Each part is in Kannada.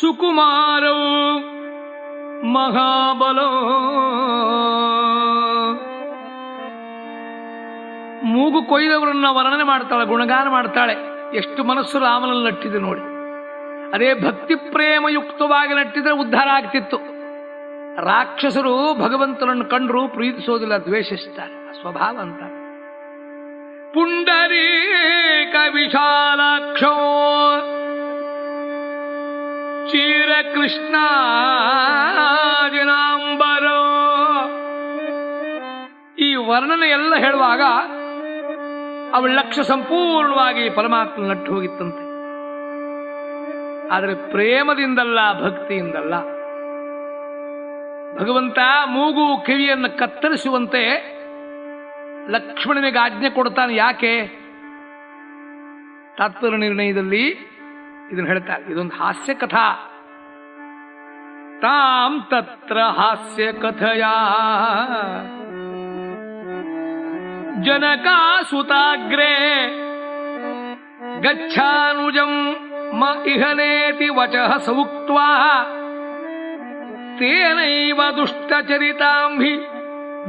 ಸುಕುಮಾರೌ ಮಹಾಬಲೋ. ಮೂಗು ಕೊಯ್ದವರನ್ನ ವರ್ಣನೆ ಮಾಡ್ತಾಳೆ, ಗುಣಗಾನ ಮಾಡ್ತಾಳೆ. ಎಷ್ಟು ಮನಸ್ಸು ರಾಮನಲ್ಲಿ ನಟ್ಟಿದೆ ನೋಡಿ. ಅದೇ ಭಕ್ತಿ ಪ್ರೇಮಯುಕ್ತವಾಗಿ ನಟ್ಟಿದ್ರೆ ಉದ್ಧಾರ ಆಗ್ತಿತ್ತು. ರಾಕ್ಷಸರು ಭಗವಂತನನ್ನು ಕಂಡ್ರು ಪ್ರೀತಿಸೋದಿಲ್ಲ, ದ್ವೇಷಿಸ್ತಾರೆ. ಸ್ವಭಾವ ಅಂತ. ಪುಂಡರೀಕ ವಿಶಾಲಾಕ್ಷೋ ಚೀರಕೃಷ್ಣಾಜಿನಾಂಬರೋ ಈ ವರ್ಣನೆ ಎಲ್ಲ ಹೇಳುವಾಗ ಅವಳ ಲಕ್ಷ ಸಂಪೂರ್ಣವಾಗಿ ಪರಮಾತ್ಮ ನಟ್ಟು ಹೋಗಿತ್ತಂತೆ. ಆದರೆ ಪ್ರೇಮದಿಂದಲ್ಲ, ಭಕ್ತಿಯಿಂದಲ್ಲ, ಭಗವಂತ ಮೂಗು ಕಿವಿಯನ್ನು ಕತ್ತರಿಸುವಂತೆ ಲಕ್ಷ್ಮಣನಿಗೆ ಆಜ್ಞೆ ಕೊಡ್ತಾನೆ. ಯಾಕೆ? ತಾತ್ಪರ್ಯ ನಿರ್ಣಯದಲ್ಲಿ ಇದನ್ನು ಹೇಳ್ತಾರೆ ಇದೊಂದು ಹಾಸ್ಯ ಕಥಾ ತಾಂ ತತ್ರ ಹಾಸ್ಯ ಕಥಯ ಜನಕಾಸುತಾಗ್ರೇ ಗಚ್ಛಾನುಜಂ ಮ ಇಹನೇತಿ ವಚಃ ಸೌಕ್ತ್ವಾ ತೇನೈವ ದುಷ್ಟಚರಿತಾಂಭಿ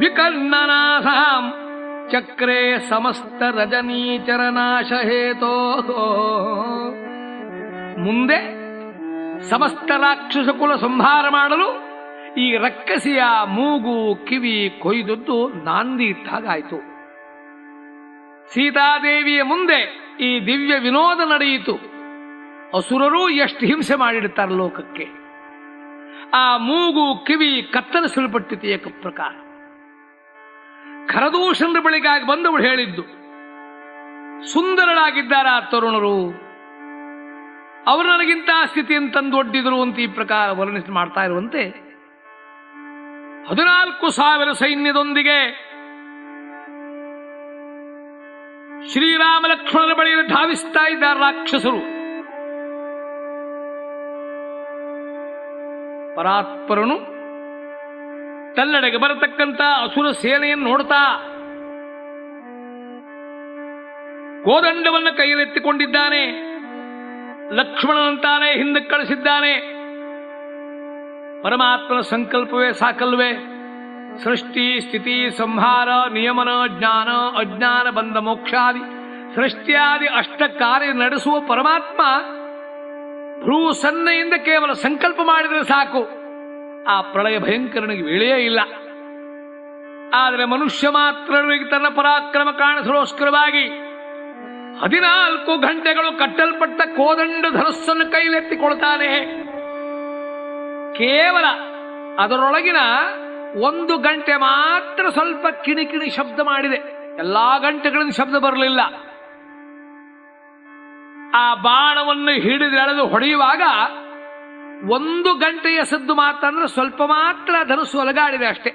ವಿಕರ್ಣನಾಥಾಂ ಚಕ್ರೇ ಸಮಸ್ತ ರಜನೀಚರನಾಶ ಹೇತೋ ಮುಂದೆ ಸಮಸ್ತ ರಾಕ್ಷಸ ಕುಲ ಸಂಹಾರ ಮಾಡಲು ಈ ರಕ್ಕಸಿಯ ಮೂಗು, ಕಿವಿ, ಕೊಯ್ದದ್ದು ನಾಂದಿ ಇಟ್ಟಾಗಾಯಿತು ಸೀತಾದೇವಿಯ ಮುಂದೆ ಈ ದಿವ್ಯ ವಿನೋದ ನಡೆಯಿತು. ಅಸುರರು ಎಷ್ಟು ಹಿಂಸೆ ಮಾಡಿಡುತ್ತಾರೆ ಲೋಕಕ್ಕೆ. ಆ ಮೂಗು, ಕಿವಿ ಕತ್ತರಿಸಲ್ಪಟ್ಟಿತು ಏಕ ಪ್ರಕಾರ ಖರದೂಷಣರ ಬಳಿಗಾಗಿ ಬಂದವಳು ಹೇಳಿದ್ದು ಸುಂದರರಾಗಿದ್ದಾರೆ ಆ ತರುಣರು? ಅವರು ನನಗಿಂತ ಸ್ಥಿತಿಯನ್ನು ತಂದೊಡ್ಡಿದರು ಅಂತ ಈ ಪ್ರಕಾರ ವರ್ಣಿಸಿ ಮಾಡ್ತಾ ಇರುವಂತೆ ಹದಿನಾಲ್ಕು ಸಾವಿರ ಸೈನ್ಯದೊಂದಿಗೆ ಶ್ರೀರಾಮ ಲಕ್ಷ್ಮಣರ ಬಳಿಯಲ್ಲಿ ಧಾವಿಸ್ತಾ ಇದ್ದಾರೆ ರಾಕ್ಷಸರು. ಪರಾತ್ಪರನು ತನ್ನಡೆಗೆ ಬರತಕ್ಕಂತ ಅಸುರ ಸೇನೆಯನ್ನು ನೋಡ್ತಾ ಕೋದಂಡವನ್ನು ಕೈಯಲ್ಲೆತ್ತಿಕೊಂಡಿದ್ದಾನೆ ಲಕ್ಷ್ಮಣನಂತಾನೆ ಹಿಂದಕ್ಕೆ ಕಳಿಸಿದ್ದಾನೆ. ಪರಮಾತ್ಮನ ಸಂಕಲ್ಪವೇ ಸಾಕಲ್ವೇ? ಸೃಷ್ಟಿ, ಸ್ಥಿತಿ, ಸಂಹಾರ, ನಿಯಮನ, ಜ್ಞಾನ, ಅಜ್ಞಾನ ಬಂಧ ಮೋಕ್ಷಾದಿ. ಸೃಷ್ಟಿಯಾದಿ ಅಷ್ಟ ಕಾರ್ಯ ನಡೆಸುವ ಪರಮಾತ್ಮ ಭ್ರೂ ಸನ್ನೆಯಿಂದ ಕೇವಲ ಸಂಕಲ್ಪ ಮಾಡಿದರೆ ಸಾಕು. ಆ ಪ್ರಳಯ ಭಯಂಕರನಿಗೆ ವೇಳೆಯೇ ಇಲ್ಲ. ಆದರೆ ಮನುಷ್ಯ ಮಾತ್ರ ತನ್ನ ಪರಾಕ್ರಮ ಕಾಣಿಸಲೋಸ್ಕರವಾಗಿ ಹದಿನಾಲ್ಕು ಗಂಟೆಗಳು ಕಟ್ಟಲ್ಪಟ್ಟ ಕೋದಂಡ ಧನಸ್ಸನ್ನು ಕೈಲೆತ್ತಿಕೊಳ್ತಾನೆ ಕೇವಲ ಅದರೊಳಗಿನ ಒಂದು ಗಂಟೆ ಮಾತ್ರ ಸ್ವಲ್ಪ ಕಿಣಿಕಿಣಿ ಶಬ್ದ ಮಾಡಿದೆ. ಎಲ್ಲಾ ಗಂಟೆಗಳಿಂದ ಶಬ್ದ ಬರಲಿಲ್ಲ. ಆ ಬಾಣವನ್ನು ಹಿಡಿದು ಎಳೆದು ಹೊಡೆಯುವಾಗ ಒಂದು ಗಂಟೆಯ ಸದ್ದು ಮಾತಂದ್ರೆ ಸ್ವಲ್ಪ ಮಾತ್ರ ಧನಸ್ಸು ಅಲಗಾಡಿದೆ ಅಷ್ಟೇ.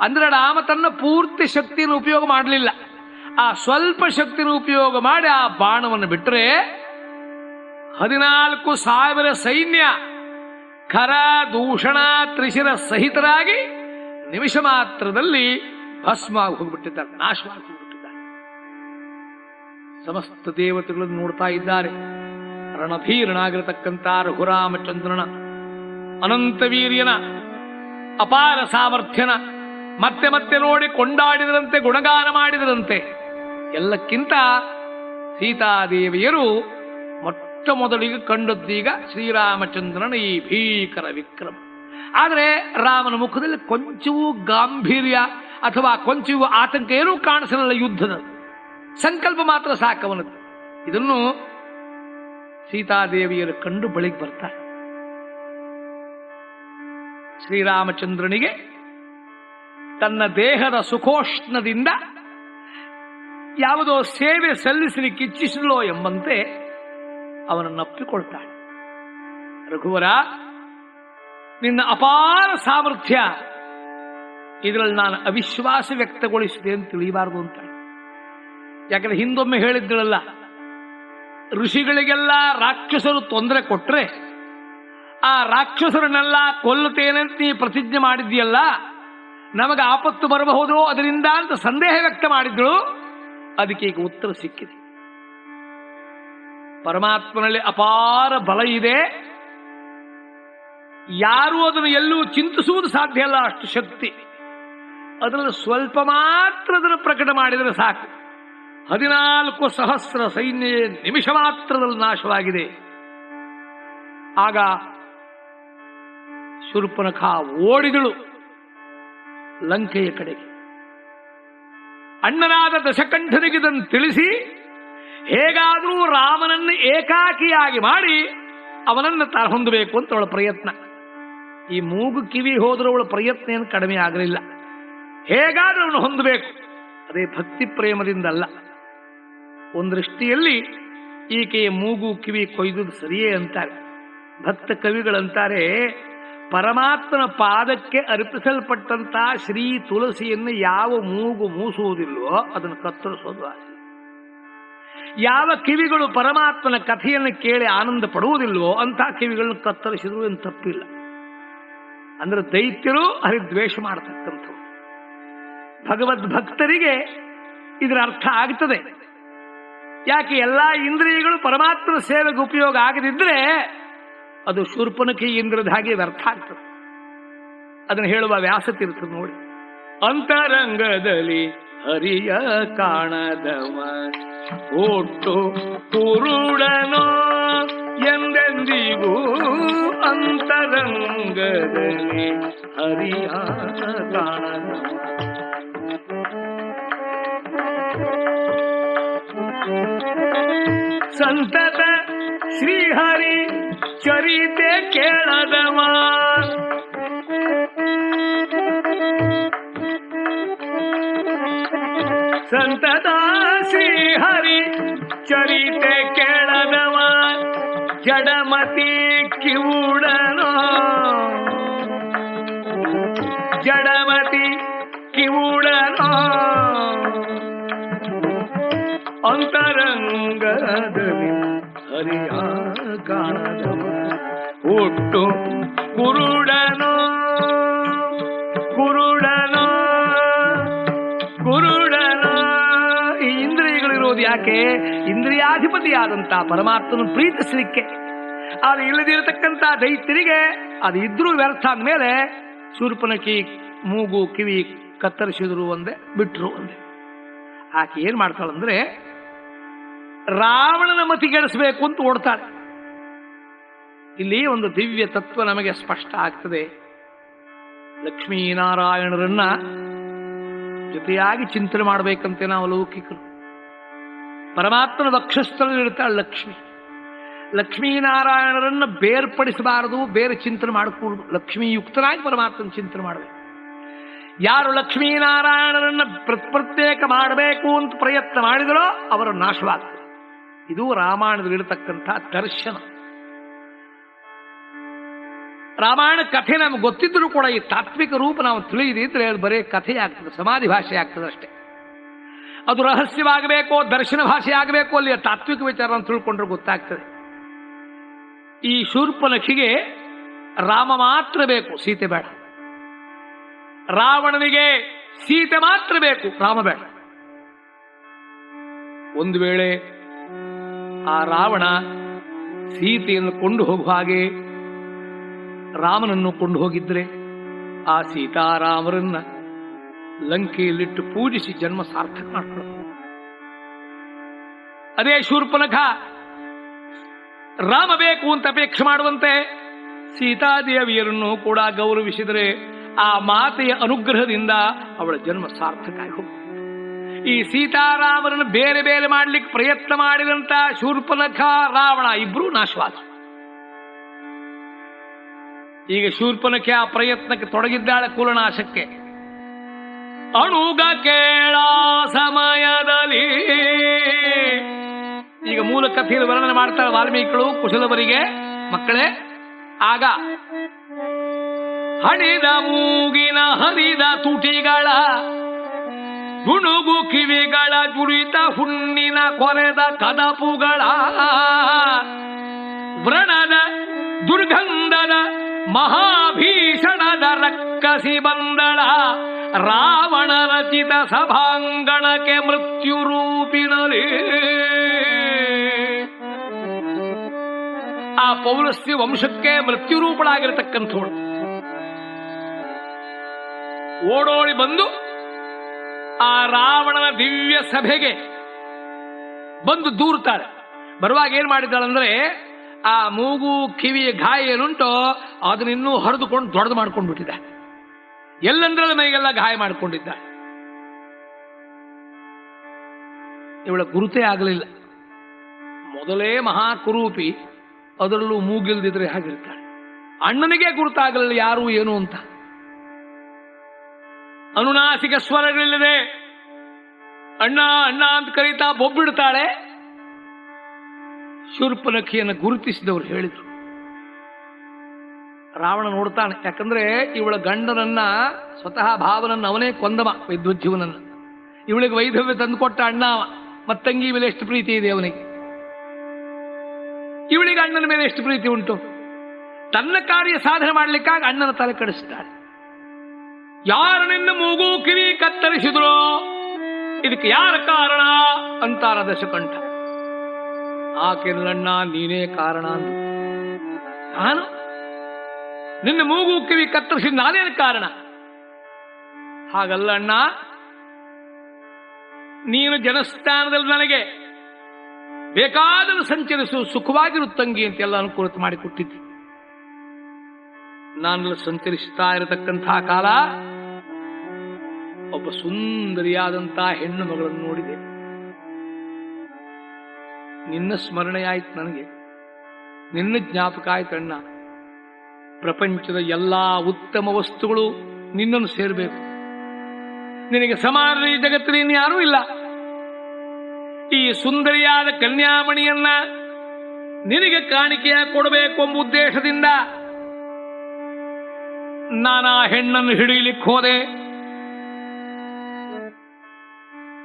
ಅಂದ್ರೆ ರಾಮ ತನ್ನ ಪೂರ್ತಿ ಶಕ್ತಿಯನ್ನು ಉಪಯೋಗ ಮಾಡಲಿಲ್ಲ. ಆ ಸ್ವಲ್ಪ ಶಕ್ತಿನ ಉಪಯೋಗ ಮಾಡಿ ಆ ಬಾಣವನ್ನು ಬಿಟ್ಟರೆ ಹದಿನಾಲ್ಕು ಸಾವಿರ ಸೈನ್ಯ ಖರ ದೂಷಣ ತ್ರಿಶಿರ ಸಹಿತರಾಗಿ ನಿಮಿಷ ಮಾತ್ರದಲ್ಲಿ ಭಸ್ಮ ಹೋಗ್ಬಿಟ್ಟಿದ್ದಾರೆ, ನಾಶವಾಗಿ ಹೋಗ್ಬಿಟ್ಟಿದ್ದಾರೆ. ಸಮಸ್ತ ದೇವತೆಗಳನ್ನು ನೋಡ್ತಾ ಇದ್ದಾರೆ. ರಣಭೀರನಾಗಿರತಕ್ಕಂಥ ರಘುರಾಮಚಂದ್ರನ ಅನಂತವೀರ್ಯನ ಅಪಾರ ಸಾಮರ್ಥ್ಯನ, ಮತ್ತೆ ಮತ್ತೆ ನೋಡಿ ಕೊಂಡಾಡಿದರಂತೆ, ಗುಣಗಾನ ಮಾಡಿದರಂತೆ. ಎಲ್ಲಕ್ಕಿಂತ ಸೀತಾದೇವಿಯರು ಮೊಟ್ಟ ಮೊದಲಿಗೆ ಕಂಡದ್ದೀಗ ಶ್ರೀರಾಮಚಂದ್ರನ ಈ ಭೀಕರ ವಿಕ್ರಮ. ಆದರೆ ರಾಮನ ಮುಖದಲ್ಲಿ ಕೊಂಚವೂ ಗಾಂಭೀರ್ಯ ಅಥವಾ ಕೊಂಚವೂ ಆತಂಕ ಏನೂ ಕಾಣಿಸಲಿಲ್ಲ ಯುದ್ಧದ ಸಂಕಲ್ಪ ಮಾತ್ರ ಸಾಕವನದು ಇದನ್ನು ಸೀತಾದೇವಿಯರು ಕಂಡು ಬಳಿಗೆ ಬರ್ತಾರೆ. ಶ್ರೀರಾಮಚಂದ್ರನಿಗೆ ತನ್ನ ದೇಹದ ಸುಖೋಷ್ಣದಿಂದ ಯಾವುದೋ ಸೇವೆ ಸಲ್ಲಿಸಲಿಕ್ಕೆ ಇಚ್ಛಿಸಲೋ ಎಂಬಂತೆ ಅವನನ್ನು ಅಪ್ಪಿಕೊಳ್ತಾಳೆ ರಘುವರ, ನಿನ್ನ ಅಪಾರ ಸಾಮರ್ಥ್ಯ, ಇದರಲ್ಲಿ ನಾನು ಅವಿಶ್ವಾಸ ವ್ಯಕ್ತಗೊಳಿಸಿದೆ ಅಂತ ತಿಳಿಯಬಾರದು ಅಂತ ಯಾಕಂದ್ರೆ ಹಿಂದೊಮ್ಮೆ ಹೇಳಿದ್ದಳಲ್ಲ ಋಷಿಗಳಿಗೆಲ್ಲ ರಾಕ್ಷಸರು ತೊಂದರೆ ಕೊಟ್ರೆ, ಆ ರಾಕ್ಷಸರನ್ನೆಲ್ಲ ಕೊಲ್ಲುತ್ತೇನೆ ಅಂತ ನೀ ಪ್ರತಿಜ್ಞೆ ಮಾಡಿದ್ಯಲ್ಲ ನಮಗೆ ಆಪತ್ತು ಬರಬಹುದು ಅದರಿಂದ ಅಂತ ಸಂದೇಹ ವ್ಯಕ್ತ ಮಾಡಿದ್ರು ಅದಕ್ಕೆ ಈಗ ಉತ್ತರ ಸಿಕ್ಕಿದೆ. ಪರಮಾತ್ಮನಲ್ಲಿ ಅಪಾರ ಬಲ ಇದೆ. ಯಾರು ಅದನ್ನು ಎಲ್ಲೂ ಚಿಂತಿಸುವುದು ಸಾಧ್ಯ ಅಲ್ಲ, ಅಷ್ಟು ಶಕ್ತಿ. ಅದರಲ್ಲಿ ಸ್ವಲ್ಪ ಮಾತ್ರ ಅದನ್ನು ಪ್ರಕಟ ಮಾಡಿದರೆ ಸಾಕು. ಹದಿನಾಲ್ಕು ಸಹಸ್ರ ಸೈನ್ಯ ನಿಮಿಷ ಮಾತ್ರದಲ್ಲಿ ನಾಶವಾಗಿದೆ. ಆಗ ಶೂರ್ಪನಖ ಓಡಿದಳು ಲಂಕೆಯ ಕಡೆಗೆ. ಅಣ್ಣನಾದ ದಶಕಂಠನಿಗೆ ಇದನ್ನು ತಿಳಿಸಿ, ಹೇಗಾದರೂ ರಾಮನನ್ನು ಏಕಾಕಿಯಾಗಿ ಮಾಡಿ ಅವನನ್ನು ತಾ ಹೊಂದಬೇಕು ಅಂತ ಅವಳ ಪ್ರಯತ್ನ. ಈ ಮೂಗು ಕಿವಿ ಹೋದ್ರೆ ಅವಳ ಪ್ರಯತ್ನ ಏನು ಕಡಿಮೆ ಆಗಲಿಲ್ಲ. ಹೇಗಾದರೂ ಅವನು ಹೊಂದಬೇಕು. ಅದೇ ಭಕ್ತಿ ಪ್ರೇಮದಿಂದಲ್ಲ. ಒಂದು ದೃಷ್ಟಿಯಲ್ಲಿ ಈಕೆಯ ಮೂಗು ಕಿವಿ ಕೊಯ್ದು ಸರಿಯೇ ಅಂತಾರೆ. ಭಕ್ತ ಕವಿಗಳಂತಾರೆ ಪರಮಾತ್ಮನ ಪಾದಕ್ಕೆ ಅರ್ಪಿಸಲ್ಪಟ್ಟಂತಹ ಶ್ರೀ ತುಳಸಿಯನ್ನು ಯಾವ ಮೂಗು ಮೂಸುವುದಿಲ್ಲವೋ ಅದನ್ನು ಕತ್ತರಿಸೋದು ಆಸೆ ಯಾವ ಕಿವಿಗಳು ಪರಮಾತ್ಮನ ಕಥೆಯನ್ನು ಕೇಳಿ ಆನಂದ ಪಡುವುದಿಲ್ವೋ ಅಂತಹ ಕಿವಿಗಳನ್ನು ಕತ್ತರಿಸಿದ್ರು ಏನು ತಪ್ಪಿಲ್ಲ. ಅಂದ್ರೆ ದೈತ್ಯರು ಹರಿದ್ವೇಷ ಮಾಡತಕ್ಕಂಥವು ಭಗವದ್ ಭಕ್ತರಿಗೆ ಇದರ ಅರ್ಥ ಆಗ್ತದೆ. ಯಾಕೆ ಎಲ್ಲಾ ಇಂದ್ರಿಯಗಳು ಪರಮಾತ್ಮನ ಸೇವೆಗೆ ಉಪಯೋಗ ಆಗದಿದ್ರೆ ಅದು ಶೂರ್ಪನಖಿ ಇಂದ್ರದ ಹಾಗೆ ವ್ಯರ್ಥ ಆಗ್ತದೆ. ಅದನ್ನು ಹೇಳುವ ವ್ಯಾಸತಿರ್ತದೆ ನೋಡಿ. ಅಂತರಂಗದಲ್ಲಿ ಹರಿಯ ಕಾಣದವ. ಒಟ್ಟು ಕುರುಡನೋ ಎಂದೆಂದಿಗೂ ಅಂತರಂಗದಲ್ಲಿ ಹರಿಯ ಕಾಣದವ. ಸಂತತ ಶ್ರೀಹರಿ ಚರಿತೆ ಕೇಳದವ. ಸಂತತ ಶ್ರೀಹರಿ ಚರಿತೆ ಕೇಳದವ. ಜಡಮತಿ ಕಿವುಡನೋ. ಜಡಮತಿ ಕಿವುಡನೋ. ಅಂತರಂಗದಲ್ಲಿ ಹರಿಯ ಕಾಣದವ ಒಟ್ಟು ಕುರುಡನು ಕುರುಡನು ಕುರುಡನು. ಈ ಇಂದ್ರಿಯಗಳಿರೋದು ಯಾಕೆ? ಇಂದ್ರಿಯಾಧಿಪತಿಯಾದಂತ ಪರಮಾತ್ಮನ ಪ್ರೀತಿಸಲಿಕ್ಕೆ. ಅದು ಇಲ್ಲದಿರತಕ್ಕಂತ ದೈತ್ಯರಿಗೆ ಅದು ಇದ್ರೂ ವ್ಯರ್ಥ ಅಂದಮೇಲೆ ಶೂರ್ಪನಕಿ ಮೂಗು, ಕಿವಿ ಕತ್ತರಿಸಿದ್ರು ಒಂದೇ, ಬಿಟ್ರು ಒಂದೇ. ಆಕೆ ಏನ್ ಮಾಡ್ತಾಳಂದ್ರೆ ರಾವಣನ ಮತಿಗೆಡಿಸಬೇಕು ಅಂತ ಓಡ್ತಾಳೆ. ಇಲ್ಲಿ ಒಂದು ದಿವ್ಯ ತತ್ವ ನಮಗೆ ಸ್ಪಷ್ಟ ಆಗ್ತದೆ. ಲಕ್ಷ್ಮೀನಾರಾಯಣರನ್ನ ಜೊತೆಯಾಗಿ ಚಿಂತನೆ ಮಾಡಬೇಕಂತೆ ನಾವು ಲೌಕಿಕರು. ಪರಮಾತ್ಮನ ವಕ್ಷಸ್ಥಳದಲ್ಲಿರ್ತಾಳೆ ಲಕ್ಷ್ಮಿ. ಲಕ್ಷ್ಮೀನಾರಾಯಣರನ್ನು ಬೇರ್ಪಡಿಸಬಾರದು, ಬೇರೆ ಚಿಂತನೆ ಮಾಡಕೂಡದು ಲಕ್ಷ್ಮೀಯುಕ್ತನಾಗಿ ಪರಮಾತ್ಮನ ಚಿಂತನೆ ಮಾಡಬೇಕು. ಯಾರು ಲಕ್ಷ್ಮೀನಾರಾಯಣರನ್ನು ಪ್ರತ್ಯೇಕ ಮಾಡಬೇಕು ಅಂತ ಪ್ರಯತ್ನ ಮಾಡಿದರೋ ಅವರ ನಾಶವಾಗ್ತದೆ ಇದು ರಾಮಾಯಣದಲ್ಲಿರತಕ್ಕಂಥ ದರ್ಶನ. ರಾಮಾಯಣ ಕಥೆ ನಮ್ಗೆ ಗೊತ್ತಿದ್ರೂ ಕೂಡ ಈ ತಾತ್ವಿಕ ರೂಪ ನಾವು ತಿಳಿದಿದ್ರೆ ಅದು ಬರೀ ಕಥೆ ಆಗ್ತದೆ, ಸಮಾಧಿ ಭಾಷೆ ಆಗ್ತದೆ ಅಷ್ಟೇ. ಅದು ರಹಸ್ಯವಾಗಬೇಕು, ದರ್ಶನ ಭಾಷೆ ಆಗಬೇಕು ಅಲ್ಲಿ ತಾತ್ವಿಕ ವಿಚಾರ ತಿಳ್ಕೊಂಡ್ರೆ ಗೊತ್ತಾಗ್ತದೆ. ಈ ಶೂರ್ಪನಖಿಗೆ ರಾಮ ಮಾತ್ರ ಬೇಕು, ಸೀತೆ ಬೇಡ. ರಾವಣನಿಗೆ ಸೀತೆ ಮಾತ್ರ ಬೇಕು, ರಾಮ ಬೇಡ. ಒಂದು ವೇಳೆ ಆ ರಾವಣ ಸೀತೆಯನ್ನು ಕೊಂಡು ಹೋಗುವ ಹಾಗೆ ರಾಮನನ್ನು ಕೊಂಡು ಹೋಗಿದ್ರೆ ಆ ಸೀತಾರಾಮರನ್ನ ಲಂಕೆಯಲ್ಲಿಟ್ಟು ಪೂಜಿಸಿ ಜನ್ಮ ಸಾರ್ಥಕ ಅದೇ ಶೂರ್ಪನಖ, ರಾಮ ಬೇಕು ಅಂತ ಅಪೇಕ್ಷೆ ಮಾಡುವಂತೆ ಸೀತಾದೇವಿಯರನ್ನು ಕೂಡ ಗೌರವಿಸಿದರೆ ಆ ಮಾತೆಯ ಅನುಗ್ರಹದಿಂದ ಅವಳ ಜನ್ಮ ಸಾರ್ಥಕ ಆಗಿ ಈ ಸೀತಾರಾಮರನ್ನು ಬೇರೆ ಬೇರೆ ಮಾಡಲಿಕ್ಕೆ ಪ್ರಯತ್ನ ಮಾಡಿದಂತ ಶೂರ್ಪನಖ, ರಾವಣ ಇಬ್ರು ನಾಶವಾದ ಈಗ ಶೂರ್ಪನಕ್ಕೆ ಆ ಪ್ರಯತ್ನಕ್ಕೆ ತೊಡಗಿದ್ದಾಳೆ ಕೂಲನಾಶಕ್ಕೆ. ಅಣುಗ ಕೇಳ ಸಮಯದಲ್ಲಿ. ಈಗ ಮೂಲ ಕಥೆಯಲ್ಲಿ ವರ್ಣನೆ ಮಾಡ್ತಾರೆ ವಾಲ್ಮೀಕಿಗಳು, ಕುಶಲವರಿಗೆ, ಮಕ್ಕಳೇ. ಆಗ ಹಣಿದ ಮೂಗಿನ ಹರಿದ ತುಟಿಗಳ ಗುಣುಗು ಕಿವಿಗಳ ಜುರಿತ ಹುಣ್ಣಿನ ಕೊರೆದ ಕದಪುಗಳ, ವ್ರಣದ ದುರ್ಗಂಧದ ಮಹಾಭೀಷಣದ ರಕ್ಕಸಿ ಬಂದಳ, ರಾವಣ ರಚಿತ ಸಭಾಂಗಣಕ್ಕೆ ಮೃತ್ಯು ರೂಪಿನಲಿ. ಆ ಪೌರಸ್ಯ ವಂಶಕ್ಕೆ ಮೃತ್ಯುರೂಪಳಾಗಿರತಕ್ಕಂಥವಳು ಓಡೋಡಿ ಬಂದು ಆ ರಾವಣನ ದಿವ್ಯ ಸಭೆಗೆ ಬಂದು ದೂರ್ತಾಳೆ. ಬರುವಾಗ ಏನ್ ಮಾಡಿದ್ದಾಳಂದ್ರೆ ಆ ಮೂಗು, ಕಿವಿ, ಗಾಯ ಏನುಂಟೋ ಅದನ್ನ ಇನ್ನೂ ಹರಿದುಕೊಂಡು ದೊಡ್ಡದು ಮಾಡ್ಕೊಂಡು ಬಿಟ್ಟಿದ್ದ ಎಲ್ಲಂದ್ರಲ್ಲಿ ಮೈಗೆಲ್ಲ ಗಾಯ ಮಾಡಿಕೊಂಡಿದ್ದ. ಇವಳ ಗುರುತೇ ಆಗಲಿಲ್ಲ. ಮೊದಲೇ ಮಹಾಕುರೂಪಿ ಅದರಲ್ಲೂ ಮೂಗಿಲ್ದಿದ್ರೆ ಹಾಗಿರ್ತಾಳೆ? ಅಣ್ಣನಿಗೆ ಗುರುತಾಗಲಿಲ್ಲ, ಯಾರು ಏನು ಅಂತ. ಅನುನಾಸಿಕ ಸ್ವರಗಳಿಲ್ಲದೆ ಅಣ್ಣ ಅಣ್ಣ ಅಂತ ಕರೀತಾ ಬೊಬ್ಬಿಡ್ತಾಳೆ. ಶೂರ್ಪನಖಿಯನ್ನು ಗುರುತಿಸಿದವರು ಹೇಳಿದರು. ರಾವಣ ನೋಡ್ತಾನೆ, ಯಾಕಂದ್ರೆ ಇವಳ ಗಂಡನನ್ನ ಸ್ವತಃ ಭಾವನನ್ನ ಅವನೇ ಕೊಂದವ ವಿದ್ವಜ್ಜೀವನನ್ನು ಇವಳಿಗೆ ವೈಧವ್ಯ ತಂದುಕೊಟ್ಟ ಅಣ್ಣ. ಮತ್ತಂಗಿ ಮೇಲೆ ಎಷ್ಟು ಪ್ರೀತಿ ಇದೆ ಅವನಿಗೆ. ಇವಳಿಗೆ ಅಣ್ಣನ ಮೇಲೆ ಎಷ್ಟು ಪ್ರೀತಿ ಉಂಟು? ತನ್ನ ಕಾರ್ಯ ಸಾಧನೆ ಮಾಡಲಿಕ್ಕಾಗಿ ಅಣ್ಣನ ತಲೆ ಕಡಿಸ್ತಾಳೆ. ಯಾರು ನಿನ್ನ ಮೂಗು ಕಿವಿ ಕತ್ತರಿಸಿದ್ರು, ಇದಕ್ಕೆ ಯಾರ ಕಾರಣ? ಅಂತಾರ ದಶಕಂಠ. ಆಕೆಲ್ಲಣ್ಣ ನೀನೇ ಕಾರಣ ಅಂದ ನಾನು? ನಿನ್ನ ಮೂಗು ಕಿವಿ ಕತ್ತರಿಸಿ ನಾನೇನು ಕಾರಣ? ಹಾಗಲ್ಲ ಅಣ್ಣ, ನೀನು ಜನಸ್ಥಾನದಲ್ಲಿ ನನಗೆ ಬೇಕಾದರೂ ಸಂಚರಿಸು, ಸುಖವಾಗಿರು ತಂಗಿ ಅಂತೆಲ್ಲ ಅನುಕೂಲತೆ ಮಾಡಿಕೊಟ್ಟಿದ್ದೆ ನಾನು ಸಂಚರಿಸ್ತಾ ಇರತಕ್ಕಂತಹ ಕಾಲ, ಒಬ್ಬ ಸುಂದರಿಯಾದಂತಹ ಹೆಣ್ಣು ಮಗಳನ್ನು ನೋಡಿದೆ. ನಿನ್ನ ಸ್ಮರಣೆ ಆಯ್ತು ನನಗೆ. ನಿನ್ನ ಜ್ಞಾಪಕ ಆಯ್ತು ಅಣ್ಣ. ಪ್ರಪಂಚದ ಎಲ್ಲಾ ಉತ್ತಮ ವಸ್ತುಗಳು ನಿನ್ನನ್ನು ಸೇರಬೇಕು. ನಿನಗೆ ಸಮಾನ ಈ ಜಗತ್ತಿನ ಇನ್ಯಾರೂ ಇಲ್ಲ. ಈ ಸುಂದರಿಯಾದ ಕನ್ಯಾಮಣಿಯನ್ನ ನಿನಗೆ ಕಾಣಿಕೆಯ ಕೊಡಬೇಕು ಎಂಬ ಉದ್ದೇಶದಿಂದ ನಾನು ಹೆಣ್ಣನ್ನು ಹಿಡಿಯಲಿಕ್ಕೆ ಹೋದೆ.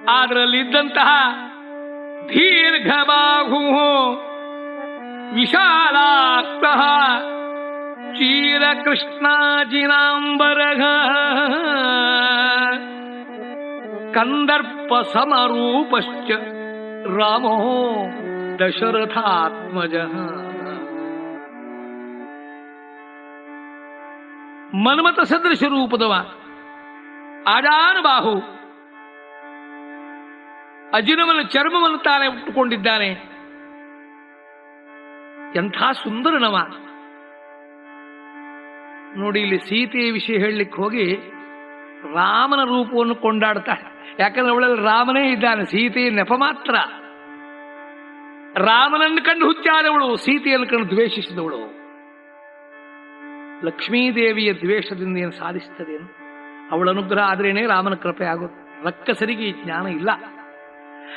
ಅದರಲ್ಲಿದ್ದಂತಹ दीर्घ बाहु विशालाक्त कंदर्प कन्दर्पसमरूपश्च रामो दशरथात्मज। मनमत सदृश रूपदवा आजान बाहु। ಅಜಿನವನ ಚರ್ಮವನ್ನು ತಾನೇ ಉಟ್ಟುಕೊಂಡಿದ್ದಾನೆ. ಎಂಥ ಸುಂದರನವ. ನೋಡಿ, ಇಲ್ಲಿ ಸೀತೆಯ ವಿಷಯ ಹೇಳಲಿಕ್ಕೆ ಹೋಗಿ ರಾಮನ ರೂಪವನ್ನು ಕೊಂಡಾಡ್ತಾಳೆ ಯಾಕಂದ್ರೆ ಅವಳಲ್ಲಿ ರಾಮನೇ ಇದ್ದಾನೆ, ಸೀತೆಯ ನೆಪ ಮಾತ್ರ. ರಾಮನನ್ನು ಕಂಡು ಹುಚ್ಚಾದವಳು, ಸೀತೆಯನ್ನು ಕಂಡು ದ್ವೇಷಿಸಿದವಳು. ಲಕ್ಷ್ಮೀದೇವಿಯ ದ್ವೇಷದಿಂದ ಏನು ಸಾಧಿಸ್ತದೆ ಅಂತ ಅವಳ ಅನುಗ್ರಹ ಆದ್ರೇನೆ ರಾಮನ ಕೃಪೆ ಆಗುತ್ತೆ ರಕ್ಕಸರಿಗೆ ಈ ಜ್ಞಾನ ಇಲ್ಲ.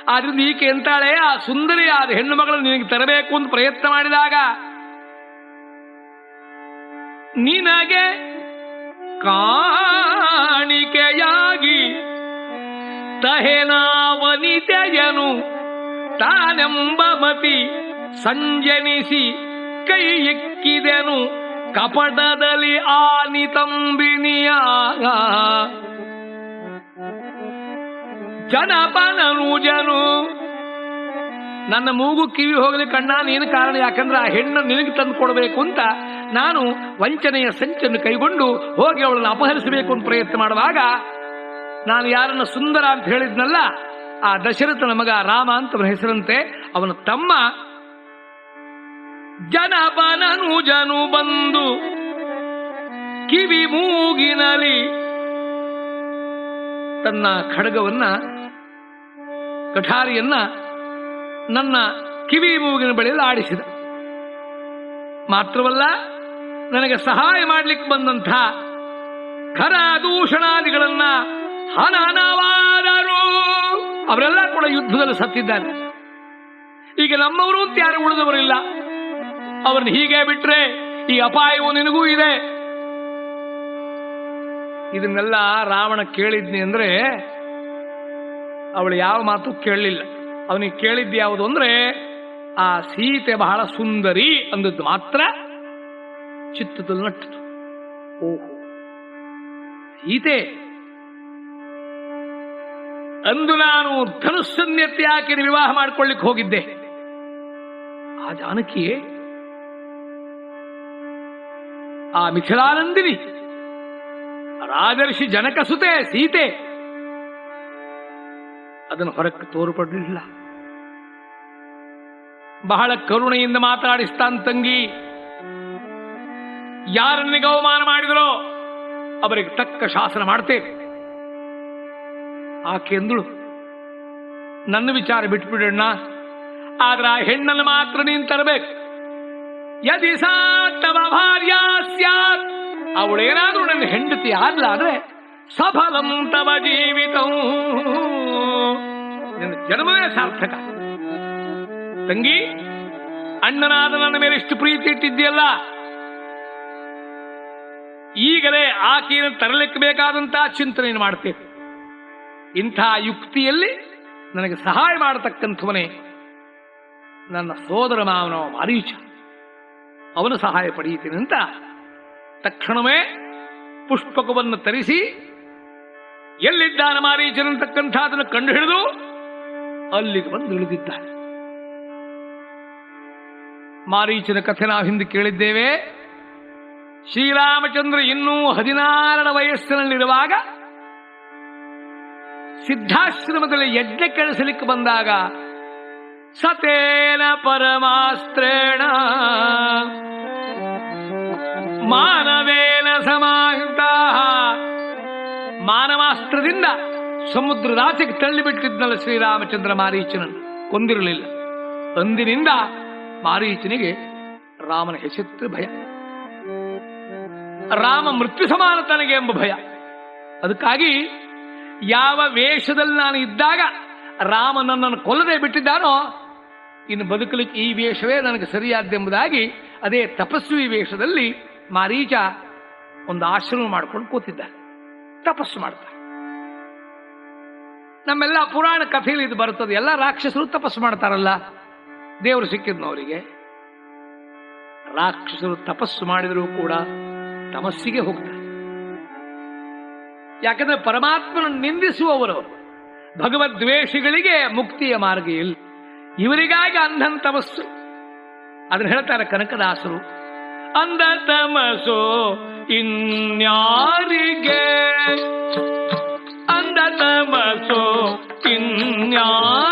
ಆದ್ರಿಂದ ಈಕೆ ಎಂತಾಳೆ ಆ ಸುಂದರಿಯಾದ ಹೆಣ್ಣು ಮಗಳನ್ನು ನಿನಗೆ ತರಬೇಕು ಅಂತ ಪ್ರಯತ್ನ ಮಾಡಿದಾಗ ನಿನಗೆ ಕಾಣಿಕೆಯಾಗಿ ತಹೆನಾವನಿತೆಯನು ತಾನೆಂಬ ಮತಿ ಸಂಜನಿಸಿ ಕೈ ಇಕ್ಕಿದೆನು ಕಪಟದಲ್ಲಿ ಆನಿತಂಬಿನಿಯ ಜನಪನನು ಜನು ನನ್ನ ಮೂಗು ಕಿವಿ ಹೋಗಲಿ ಕಣ್ಣ, ನೀನು ಕಾರಣ ಯಾಕಂದ್ರೆ ಆ ಹೆಣ್ಣು ನಿನಗೆ ತಂದು ಕೊಡಬೇಕು ಅಂತ ನಾನು ವಂಚನೆಯ ಸಂಚನ್ನು ಕೈಗೊಂಡು ಹೋಗಿ ಅವಳನ್ನು ಅಪಹರಿಸಬೇಕು ಅಂತ ಪ್ರಯತ್ನ ಮಾಡುವಾಗ ನಾನು ಯಾರನ್ನು ಸುಂದರ ಅಂತ ಹೇಳಿದ್ನಲ್ಲ, ಆ ದಶರಥನ ಮಗ ರಾಮ ಅಂತ ಹೆಸರಂತೆ, ಅವನ ತಮ್ಮ ಜನಪನನು ಜನು ಬಂದು ಕಿವಿ ಮೂಗಿನಲಿ ತನ್ನ ಖಡ್ಗವನ್ನ, ಕಠಾರಿಯನ್ನ ನನ್ನ ಕಿವಿ ಮೂಗಿನ ಬಳಿಯಲ್ಲಿ ಆಡಿಸಿದ. ಮಾತ್ರವಲ್ಲ, ನನಗೆ ಸಹಾಯ ಮಾಡಲಿಕ್ಕೆ ಬಂದಂಥ ಖರ ದೂಷಣಾದಿಗಳನ್ನ ಹನನವಾದರು ಅವರೆಲ್ಲ ಕೂಡ ಯುದ್ಧದಲ್ಲಿ ಸತ್ತಿದ್ದಾರೆ. ಈಗ ನಮ್ಮವರು ಅಂತ ಯಾರು ಉಳಿದವರಿಲ್ಲ. ಅವ್ರನ್ನ ಹೀಗೆ ಬಿಟ್ರೆ ಈ ಅಪಾಯವು ನಿನಗೂ ಇದೆ. ಇದನ್ನೆಲ್ಲ ರಾವಣ ಕೇಳಿದ್ನಿ ಅಂದ್ರೆ ಅವಳು ಯಾವ ಮಾತು ಕೇಳಲಿಲ್ಲ. ಅವನಿಗೆ ಕೇಳಿದ್ದು ಯಾವುದು ಅಂದ್ರೆ, ಆ ಸೀತೆ ಬಹಳ ಸುಂದರಿ ಅಂದದ್ದು ಮಾತ್ರ ಚಿತ್ತದಲ್ಲಿ ನಟ್ಟಿತು ಓ ಸೀತೆ. ಅಂದು ನಾನು ಧನುಸ್ಸನ್ನೆತ್ತಿ ವಿವಾಹ ಮಾಡ್ಕೊಳ್ಳಿಕ್ಕೆ ಹೋಗಿದ್ದೆ. ಆ ಜಾನಕಿ ಆ ಮಿಥಿಲಾನಂದಿನಿ ರಾಜರ್ಷಿ ಜನಕಸುತೆ ಸೀತೆ ಅದನ್ನು ಹೊರಕ್ಕೆ ತೋರ್ಪಡಲಿಲ್ಲ. ಬಹಳ ಕರುಣೆಯಿಂದ ಮಾತಾಡಿಸ್ತಾನ್ ತಂಗಿ, ಯಾರನ್ನ ಗೌಮಾನ ಮಾಡಿದರೋ ಅವರಿಗೆ ತಕ್ಕ ಶಾಸನ ಮಾಡ್ತೇವೆ. ಆಕೆ ಎಂದಳು ನನ್ನ ವಿಚಾರ ಬಿಟ್ಬಿಡೋಣ ಆದ್ರೆ ಆ ಹೆಣ್ಣನ್ನು ಮಾತ್ರ ನೀನ್ ತರಬೇಕು. ಯದಿ ಸಾ ಭಾರ್ಯ ಸ್ಯಾತ್. ಅವಳೇನಾದ್ರೂ ನನ್ನ ಹೆಂಡತಿ ಆಗ್ಲ ಅಂದ್ರೆ ಸಫಲಂ ತವ ಜೀವಿತ. ನಿನ್ನ ಜನ್ಮವೇ ಸಾರ್ಥಕ. ತಂಗಿ, ಅಣ್ಣನಾದ ನನ್ನ ಮೇಲೆ ಇಷ್ಟು ಪ್ರೀತಿ ಇಟ್ಟಿದ್ದೀಯಲ್ಲ? ಈಗಲೇ ಆಕೆಯನ್ನು ತರಲಿಕ್ಕೆ ಬೇಕಾದಂತಹ ಚಿಂತನೆಯನ್ನು ಮಾಡ್ತೇವೆ ಇಂಥ ಯುಕ್ತಿಯಲ್ಲಿ ನನಗೆ ಸಹಾಯ ಮಾಡತಕ್ಕಂಥವನೇ ನನ್ನ ಸೋದರ ಮಾವನ ಮಾರೀಚ. ಅವನು ಸಹಾಯ ಪಡೆಯುತ್ತೇನೆ ಅಂತ ತಕ್ಷಣವೇ ಪುಷ್ಪಕವನ್ನು ತರಿಸಿ, ಎಲ್ಲಿದ್ದಾನೆ ಮಾರೀಚನಂತಕ್ಕಂಥ ಅದನ್ನು ಕಂಡು ಹಿಡಿದು ಅಲ್ಲಿಗೆ ಬಂದು ಇಳಿದಿದ್ದಾನೆ. ಮಾರೀಚನ ಕಥೆ ನಾವು ಹಿಂದೆ ಕೇಳಿದ್ದೇವೆ. ಶ್ರೀರಾಮಚಂದ್ರ ಇನ್ನೂ ಹದಿನಾರರ ವಯಸ್ಸಿನಲ್ಲಿರುವಾಗ ಸಿದ್ಧಾಶ್ರಮದಲ್ಲಿ ಯಜ್ಞ ಕೆಳಸಲಿಕ್ಕೆ ಬಂದಾಗ, ಸತೇನ ಪರಮಾಸ್ತ್ರೇಣ ಮಾನವೇನ ಸಮಾಹಿತ ಮಾನವಾಸ್ತ್ರದಿಂದ ಸಮುದ್ರದಾಚೆಗೆ ತಳ್ಳಿಬಿಟ್ಟಿದ್ನಲ್ಲ ಶ್ರೀರಾಮಚಂದ್ರ ಮಾರೀಚನನ್ನು. ಕೊಂದಿರಲಿಲ್ಲ. ಅಂದಿನಿಂದ ಮಾರೀಚನಿಗೆ ರಾಮನ ಹೆಸರು ಭಯ. ರಾಮ ಮೃತ್ಯು ಸಮಾನ ತನಗೆ ಎಂಬ ಭಯ. ಅದಕ್ಕಾಗಿ ಯಾವ ವೇಷದಲ್ಲಿ ನಾನು ಇದ್ದಾಗ ರಾಮ ನನ್ನನ್ನು ಕೊಲ್ಲದೆ ಬಿಟ್ಟಿದ್ದಾನೋ, ಇನ್ನು ಬದುಕಲಿಕ್ಕೆ ಈ ವೇಷವೇ ನನಗೆ ಸರಿಯಾದ್ದೆಂಬುದಾಗಿ ಅದೇ ತಪಸ್ವಿ ವೇಷದಲ್ಲಿ ಮಾರೀಚ ಒಂದು ಆಶ್ರಮ ಮಾಡ್ಕೊಂಡು ಕೂತಿದ್ದ ತಪಸ್ಸು ಮಾಡ್ತಾರೆ. ನಮ್ಮೆಲ್ಲ ಪುರಾಣ ಕಥೆಯಲ್ಲಿ ಇದು ಬರುತ್ತದೆ. ಎಲ್ಲ ರಾಕ್ಷಸರು ತಪಸ್ಸು ಮಾಡ್ತಾರಲ್ಲ? ದೇವರು ಸಿಕ್ಕಿದ್ನು ಅವರಿಗೆ. ರಾಕ್ಷಸರು ತಪಸ್ಸು ಮಾಡಿದರೂ ಕೂಡ ತಮಸ್ಸಿಗೆ ಹೋಗ್ತಾರೆ. ಯಾಕಂದ್ರೆ ಪರಮಾತ್ಮನ ನಿಂದಿಸುವವರು ಭಗವದ್ವೇಷಿಗಳಿಗೆ ಮುಕ್ತಿಯ ಮಾರ್ಗ ಇಲ್ಲ. ಇವರಿಗಾಗಿ ಅಂಧನ್ ತಪಸ್ಸು. ಅದನ್ನು ಹೇಳ್ತಾರೆ ಕನಕದಾಸರು ಅಂಧ ತಮಸೋ ಇನ್ಯಾರಿಗೆ? ಅಂದ ತಮಸೋ ಇನ್ಯಾರಿಗೆ?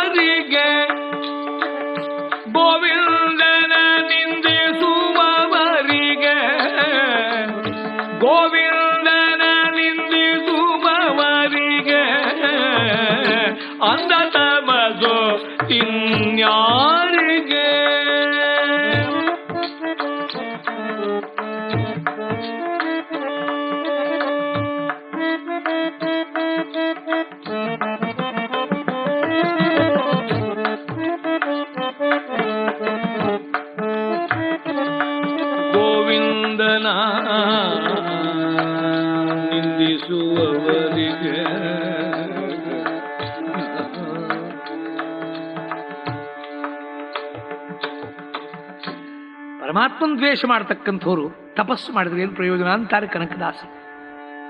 ಪರಮಾತ್ಮನ ದ್ವೇಷ ಮಾಡತಕ್ಕಂಥವ್ರು, ತಪಸ್ಸು ಮಾಡಿದರೆ ಏನು ಪ್ರಯೋಜನ ಅಂತಾರೆ ಕನಕದಾಸ.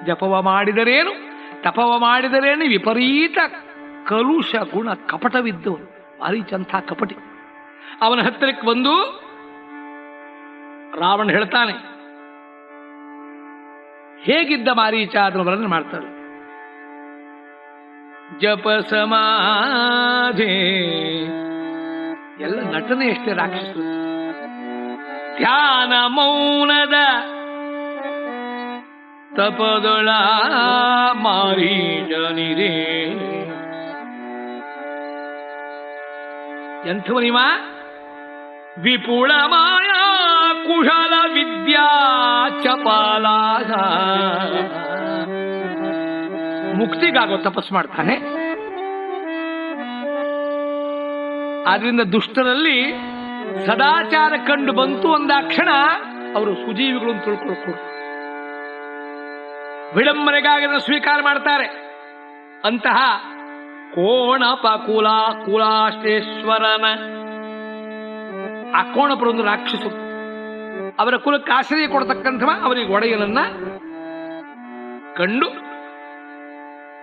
ಜಪವ ಮಾಡಿದರೇನು? ತಪವ ಮಾಡಿದರೇನು? ವಿಪರೀತ ಕಲುಷ ಗುಣ ಕಪಟವಿದ್ದವನು, ಅರಿಚಂಥ ಕಪಟಿ. ಅವನ ಹತ್ತಿರಕ್ಕೆ ಬಂದು ರಾವಣ ಹೇಳ್ತಾನೆ, ಹೇಗಿದ್ದ ಮಾರೀಚ ಅದನ್ನು ವರ್ಣನೆ ಮಾಡ್ತಾಳೆ ಜಪ ಸಮಾಧಿ. ಎಲ್ಲ ನಟನೆ ಎಷ್ಟೇ ರಾಕ್ಷಸರು. ಧ್ಯಾನ ಮೌನದ ತಪದೊಳ ಮಾರೀಜನಿರೇ. ಎಂಥವನಿವ? ವಿಪುಳ ಮಾಯಾ ಕುಶಲ ವಿದ್ಯಾ ಚಪಾಲಾಗ ಮುಕ್ತಿಗಾಗೋ ತಪಸ್ಸು ಮಾಡ್ತಾನೆ. ಆದ್ರಿಂದ ದುಷ್ಟರಲ್ಲಿ ಸದಾಚಾರ ಕಂಡು ಬಂತು ಅಂದಾಕ್ಷಣ ಅವರು ಸುಜೀವಿಗಳು ಅಂತ ತಿಳ್ಕೊಳ್ಕೂಡ್ದು ವಿಡಂಬನೆಗಾಗಿ ಸ್ವೀಕಾರ ಮಾಡ್ತಾರೆ. ಅಂತಹ ಕೋಣಪ ಕುಲ ಕುಲಾಷ್ಟೇಶ್ವರನ ಆ ಕೋಣಪರೊಂದು ರಾಕ್ಷಸು ಅವರ ಕುಲಕ್ಕೆ ಆಶ್ರಯ ಕೊಡತಕ್ಕಂಥ ಅವರಿಗೆ ಒಡೆಯನನ್ನ ಕಂಡು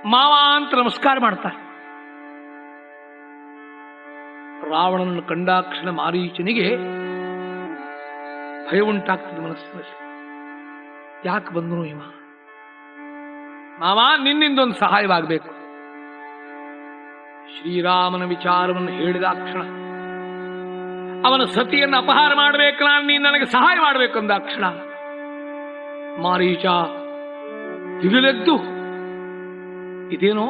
ಮಾವ ಅಂತ ನಮಸ್ಕಾರ ಮಾಡ್ತಾರೆ. ರಾವಣನನ್ನು ಕಂಡಾಕ್ಷಣ ಮಾರೀಚನಿಗೆ ಭಯ ಉಂಟಾಗ್ತದೆ ಮನಸ್ಸಿನಲ್ಲಿ ಯಾಕೆ ಬಂದನು ಇವ? ಮಾವ, ನಿನ್ನಿಂದೊಂದು ಸಹಾಯವಾಗಬೇಕು. ಶ್ರೀರಾಮನ ವಿಚಾರವನ್ನು ಹೇಳಿದ ಕ್ಷಣ ಅವನ ಸತಿಯನ್ನು ಅಪಹಾರ ಮಾಡಬೇಕು, ನಾನು ನೀನು ನನಗೆ ಸಹಾಯ ಮಾಡಬೇಕು ಅಂದ ಕ್ಷಣ ಮಾರೀಚ ತಿರುಲೆದ್ದು ಇದೇನೋ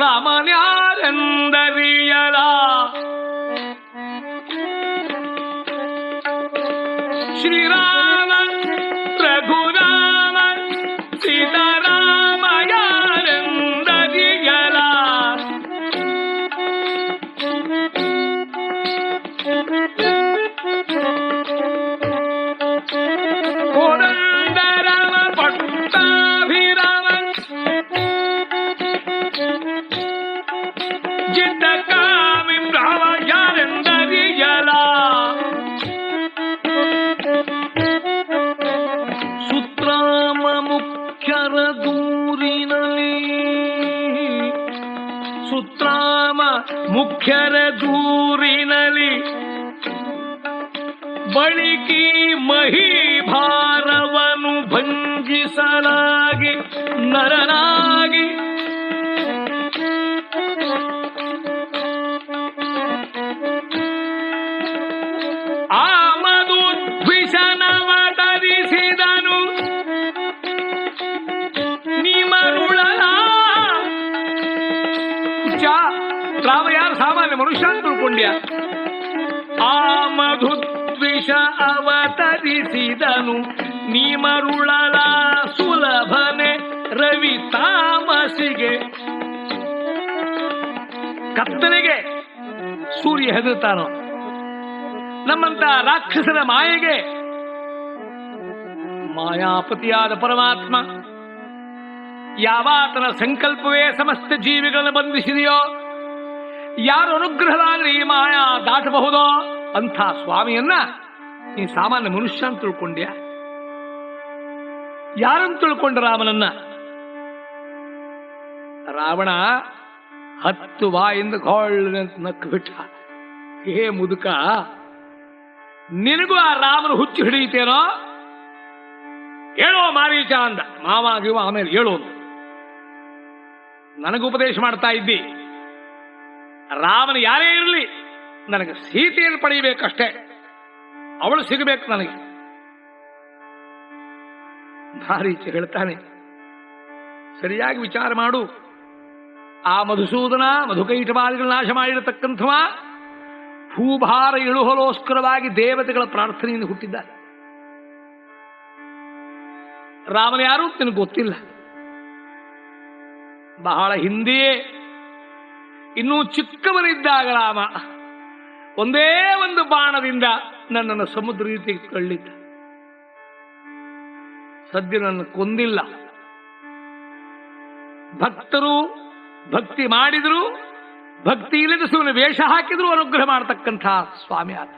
ರಾಮನ್ಯಾರೆಂದರಿಯಲ. ಶ್ರೀರಾಮ ಮುಖ್ಯರ ದೂರಿನಲ್ಲಿ ಬಳಿಕಿ ಮಹಿಭಾರವನು ಭಂಜಿಸಲಾಗಿ ನರನಾಗಿ ತಿಳ್ಕೊಂಡ್ಯ ಆ ಮಧುದ್ವಿಷ ಅವತರಿಸಿದನು. ನಿಮರುಳಲ ಸುಲಭನೆ ರವಿ ತಾಮಸಿಗೆ. ಕತ್ತನೆಗೆ ಸೂರ್ಯ ಹೆದರ್ತಾನೋ ನಮ್ಮಂತ ರಾಕ್ಷಸರ ಮಾಯೆಗೆ? ಮಾಯಾಪತಿಯಾದ ಪರಮಾತ್ಮ, ಯಾವಾತನ ಸಂಕಲ್ಪವೇ ಸಮಸ್ತ ಜೀವಿಗಳನ್ನು ಬಂಧಿಸಿದೆಯೋ ಯಾರು ಅನುಗ್ರಹದಾದ್ರೆ ಈ ಮಾಯಾ ದಾಟಬಹುದೋ ಅಂಥ ಸ್ವಾಮಿಯನ್ನ ನೀ ಸಾಮಾನ್ಯ ಮನುಷ್ಯ ಅಂತ ತಿಳ್ಕೊಂಡ್ಯ? ಯಾರನ್ನು ತಿಳ್ಕೊಂಡ ರಾಮನನ್ನ? ರಾವಣ, ಹತ್ತು ಬಾಯಿಂದ ಕೊಳ್ಳಂತ ನಕ್ಕ ಬಿಟ್ಟ ಹೇ ಮುದುಕ, ನಿನಗೂ ಆ ರಾಮನ ಹುಚ್ಚು ಹಿಡಿಯುತ್ತೇನೋ? ಹೇಳೋ ಮಾರೀಚ ಅಂದ. ಮಾವ, ಗಿವ ಆಮೇಲೆ ಹೇಳು ನನಗೆ ಉಪದೇಶ ಮಾಡ್ತಾ ಇದ್ದಿ. ರಾಮನ ಯಾರೇ ಇರಲಿ, ನನಗೆ ಸೀತೆಯನ್ನು ಪಡೆಯಬೇಕಷ್ಟೇ. ಅವಳು ಸಿಗಬೇಕು ನನಗೆ. ಮಾರೀಚ ಹೇಳ್ತಾನೆ, ಸರಿಯಾಗಿ ವಿಚಾರ ಮಾಡು. ಆ ಮಧುಸೂದನ ಮಧುಕೈಟವಾದಿಗಳ ನಾಶ ಮಾಡಿರತಕ್ಕಂಥವ ಭೂಭಾರ ಇಳುಹಲೋಸ್ಕರವಾಗಿ ದೇವತೆಗಳ ಪ್ರಾರ್ಥನೆಯಿಂದ ಹುಟ್ಟಿದ್ದ ರಾಮನ ಯಾರು ನಿನಗೆ ಗೊತ್ತಿಲ್ಲ. ಬಹಳ ಹಿಂದೆಯೇ ಇನ್ನೂ ಚಿಕ್ಕವನಿದ್ದಾಗ ರಾಮ ಒಂದೇ ಒಂದು ಬಾಣದಿಂದ ನನ್ನನ್ನು ಸಮುದ್ರ ರೀತಿ ತಳ್ಳಿದ್ದ. ಸದ್ಯ ನನ್ನ ಕೊಂದಿಲ್ಲ. ಭಕ್ತರು ಭಕ್ತಿ ಮಾಡಿದ್ರು, ಭಕ್ತಿ ಇಲ್ಲದ ಸುಮ್ಮನೆ ವೇಷ ಹಾಕಿದ್ರು, ಅನುಗ್ರಹ ಮಾಡತಕ್ಕಂಥ ಸ್ವಾಮಿ ಆತ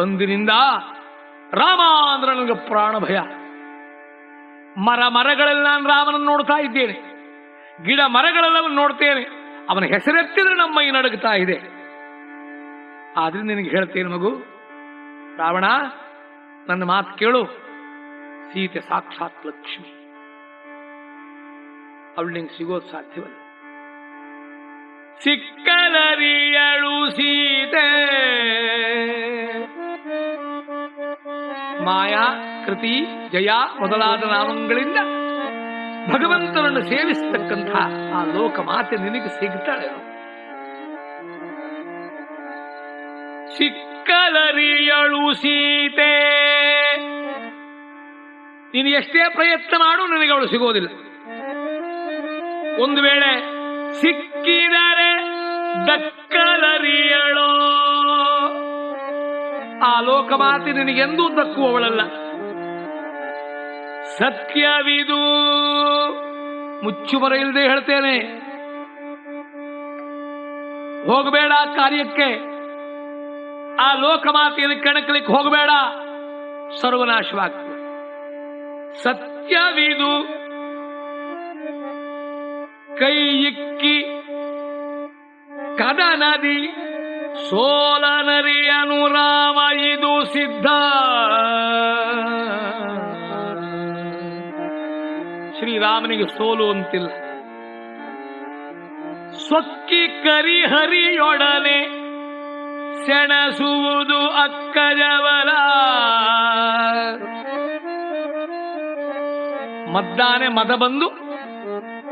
ಅಂದಿನಿಂದ ರಾಮ ಅಂದ್ರೆ ನನಗೆ ಪ್ರಾಣ ಭಯ. ಮರ ಮರಗಳೆಲ್ಲ ನಾನು ರಾಮನನ್ನು ನೋಡ್ತಾ ಇದ್ದೇನೆ. ಗಿಡ ಮರಗಳೆಲ್ಲವನ್ನು ನೋಡ್ತೇನೆ. ಅವನ ಹೆಸರೆತ್ತಿದ್ರೆ ನಮ್ಮ ಮೈ ನಡುಗ್ತಾ ಇದೆ. ಆದ್ರೆ ನಿನಗೆ ಹೇಳ್ತೇನೆ ಮಗು, ರಾವಣ, ನನ್ನ ಮಾತು ಕೇಳು. ಸೀತೆ ಸಾಕ್ಷಾತ್ ಲಕ್ಷ್ಮಿ. ಅವಳು ನಿಂಗೆ ಸಿಗೋದು ಸಾಧ್ಯವಲ್ಲ. ಸಿಕ್ಕಲರಿಯಳು ಸೀತೆ. ಮಾಯಾ, ಕೃತಿ, ಜಯ ಮೊದಲಾದ ನಾಮಗಳಿಂದ ಭಗವಂತನನ್ನು ಸೇವಿಸತಕ್ಕಂಥ ಆ ಲೋಕ ಮಾತೆ ನಿನಗೆ ಸಿಗ್ತಾಳೆ. ಸಿಕ್ಕಲರಿಯಳು ಸೀತೆ. ನೀನು ಎಷ್ಟೇ ಪ್ರಯತ್ನ ಮಾಡು, ನನಗೆ ಅವಳು ಸಿಗೋದಿಲ್ಲ. ಒಂದು ವೇಳೆ ಸಿಕ್ಕಿದರೆ ದಕ್ಕಲರಿಯಳೋ. ಆ ಲೋಕಮಾತೆ ನಿನಗೆಂದೂ ದಕ್ಕುವವಳಲ್ಲ. ಸತ್ಯವಿದು. ಮುಚ್ಚುಮರ ಇಲ್ಲದೆ ಹೇಳ್ತೇನೆ. ಹೋಗಬೇಡ ಕಾರ್ಯಕ್ಕೆ. ಆ ಲೋಕ ಲೋಕಮಾತೆಯನ್ನು ಕೆಣಕಲಿಕ್ಕೆ ಹೋಗಬೇಡ. ಸರ್ವನಾಶವಾಗ್ತದೆ. ಸತ್ಯವಿದು ಕೈ ಇಕ್ಕಿ. ಕದನದಿ. ಸೋಲನರಿ ಅನುರಾಮ ಇದು ಸಿದ್ಧ. ರಾಮನಿಗೆ ಸೋಲು ಅಂತಿಲ್ಲ. ಸ್ವಕ್ಕಿ ಕರಿಹರಿಯೊಡನೆ ಸೆಣಸುವುದು ಅಕ್ಕಜವಲ ಮದ್ದಾನೆ ಮದ ಬಂದು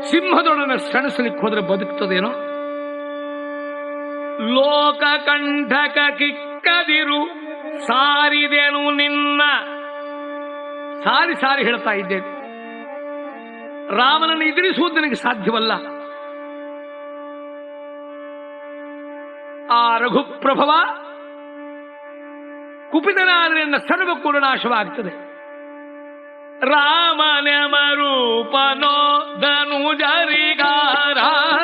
ಸಿಂಹದೊಡನೆ ಸೆಣಸಲಿಕ್ಕೆ ಹೋದ್ರೆ ಬದುಕ್ತದೇನೋ. ಲೋಕ ಕಂಠಕ ಕಿಕ್ಕದಿರು ಸಾರಿದೇನು ನಿನ್ನ. ಸಾರಿ ಸಾರಿ ಹೇಳ್ತಾ ಇದ್ದೇನೆ. ರಾಮನನ್ನು ಎದುರಿಸುವುದು ನನಗೆ ಸಾಧ್ಯವಲ್ಲ. ಆ ರಘುಪ್ರಭವ ಕುಪಿತನಾದ್ರಿಂದ ಸರ್ವ ಕೂಡ ನಾಶವಾಗ್ತದೆ. ರಾಮನೆಮರೂಪನೋ ಧನು ರಾಮಯವರೂಪನೋ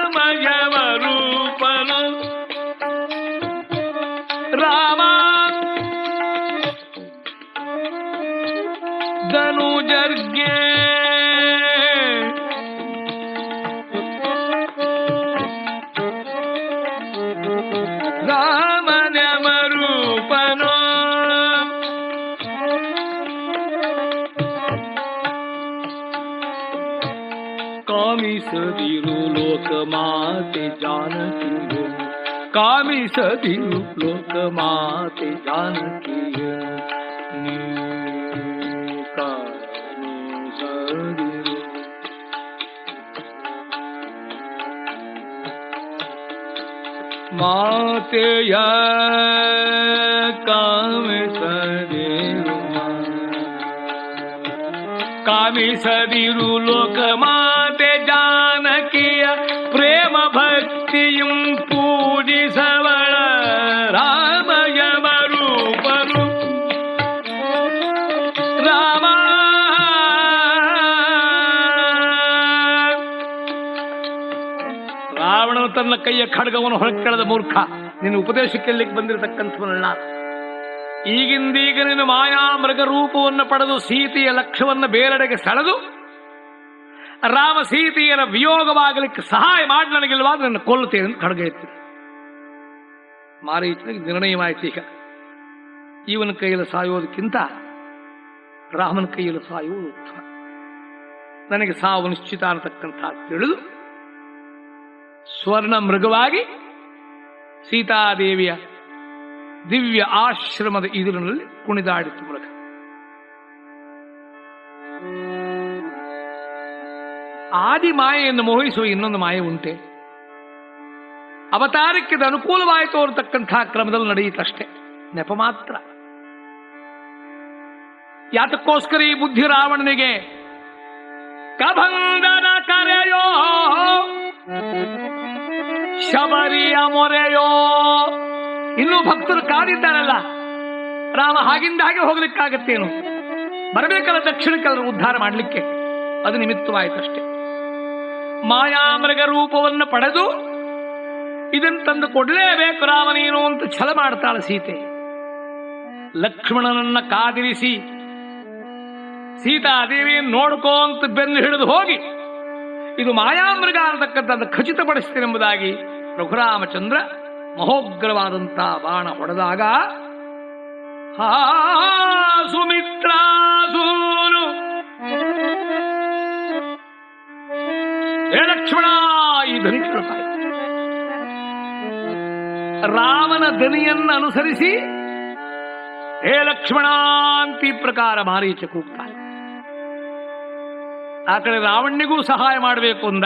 ಲೋಕಮಾತೆ ಜಾನಕಿಯ ಕಾಮಿಸದಿರು ಲೋಕಮಾತೆ ಜಾನಕಿಯ ನೀ ಕಾಮಿಸದಿರು ಮಾತೆಯ ಕಾಮಿಸದಿರು ಕಾಮಿಸದಿರು ಲೋಕಮಾತೆ ಜಾನಕಿಯ ರಾವಣನು ಕೈಯ ಖಡ್ಗವನ್ನು ಹೊರಕೆಳೆದ ಮೂರ್ಖ. ನಿನ್ನ ಉಪದೇಶಕ್ಕೆ ಕೇಳಲಿಕ್ಕೆ ಬಂದಿರತಕ್ಕಂಥವನಲ್ಲ. ಈಗಿಂದೀಗ ನಿನ್ನ ಮಾಯಾ ಮೃಗ ರೂಪವನ್ನು ಪಡೆದು ಸೀತೆಯ ಲಕ್ಷ್ಯವನ್ನು ಬೇರೆಡೆಗೆ ಸೆಳೆದು, ರಾಮ ಸೀತೆಯರ ವಿಯೋಗವಾಗಲಿಕ್ಕೆ ಸಹಾಯ ಮಾಡಿ ನನಗಿಲ್ವಾದ ನನ್ನ ಕೊಲ್ಲುತ್ತೇನೆ ಅಂತ ಖಡ್ಗ ಎತ್ತಿ. ಮಾರೀಚನಿಗೆ ನಿರ್ಣಯವಾಯಿತು ಈಗ. ಇವನ ಕೈಯಲ್ಲಿ ಸಾಯೋದಕ್ಕಿಂತ ರಾಮನ ಕೈಯಲ್ಲಿ ಸಾಯುವುದು ಉತ್ತಮ. ನನಗೆ ಸಾವು ನಿಶ್ಚಿತ ಅನ್ನತಕ್ಕಂಥ ತಿಳಿದು ಸ್ವರ್ಣ ಮೃಗವಾಗಿ ಸೀತಾದೇವಿಯ ದಿವ್ಯ ಆಶ್ರಮದ ಇದುರಿನಲ್ಲಿ ಕುಣಿದಾಡಿತು ಮೃಗ. ಆದಿ ಮಾಯೆಯನ್ನು ಮೋಹಿಸುವ ಇನ್ನೊಂದು ಮಾಯೆ ಉಂಟೆ. ಅವತಾರಕ್ಕೆ ಅನುಕೂಲವಾಯಿತು ಅನ್ನತಕ್ಕಂಥ ಕ್ರಮದಲ್ಲಿ ನಡೆಯಿತಷ್ಟೇ ನೆಪ ಮಾತ್ರ. ಯಾತಕ್ಕೋಸ್ಕರ ಈ ಬುದ್ಧಿ ರಾವಣನಿಗೆ ಕಭಂಗನ ಕರೆಯೋ ಶಬರಿಯ ಮೊರೆಯೋ. ಇನ್ನೂ ಭಕ್ತರು ಕಾದಿದ್ದಾರಲ್ಲ. ರಾಮ ಹಾಗಿಂದ ಹಾಗೆ ಹೋಗ್ಲಿಕ್ಕಾಗತ್ತೇನು? ಬರಬೇಕಲ್ಲ ದಕ್ಷಿಣಕ್ಕೆಲ್ಲರೂ ಉದ್ಧಾರ ಮಾಡಲಿಕ್ಕೆ. ಅದು ನಿಮಿತ್ತವಾಯಿತಷ್ಟೇ. ಮಾಯಾಮೃಗ ರೂಪವನ್ನು ಪಡೆದು ಇದನ್ನು ತಂದು ಕೊಡಲೇಬೇಕು ರಾಮನೇನು ಅಂತ ಛಲ ಮಾಡ್ತಾಳೆ ಸೀತೆ. ಲಕ್ಷ್ಮಣನನ್ನ ಕಾದಿರಿಸಿ ಸೀತಾದೇವಿಯನ್ನು ನೋಡ್ಕೋ ಅಂತ ಬೆನ್ನು ಹಿಡಿದು ಹೋಗಿ, ಇದು ಮಾಯಾಮೃಗ ಅಂತಕ್ಕಂಥದ್ದು ಖಚಿತಪಡಿಸ್ತೀನೆಂಬುದಾಗಿ ರಘುರಾಮಚಂದ್ರ ಮಹೋಗ್ರವಾದಂಥ ಬಾಣ ಹೊಡೆದಾಗ, ಹಾ ಸುಮಿತ್ರಾಸೂನು ಲಕ್ಷ್ಮಣ, ಈ ಧ್ವನಿ. ರಾಮನ ಧ್ವನಿಯನ್ನು ಅನುಸರಿಸಿ ಹೇ ಲಕ್ಷ್ಮಣ ಅಂತ ಈ ಪ್ರಕಾರ ಮಾರೀಚ ಕೂಗ್ತಾನೆ ಆ ಕಡೆ ರಾವಣ್ಣಿಗೂ ಸಹಾಯ ಮಾಡಬೇಕು ಅಂದ.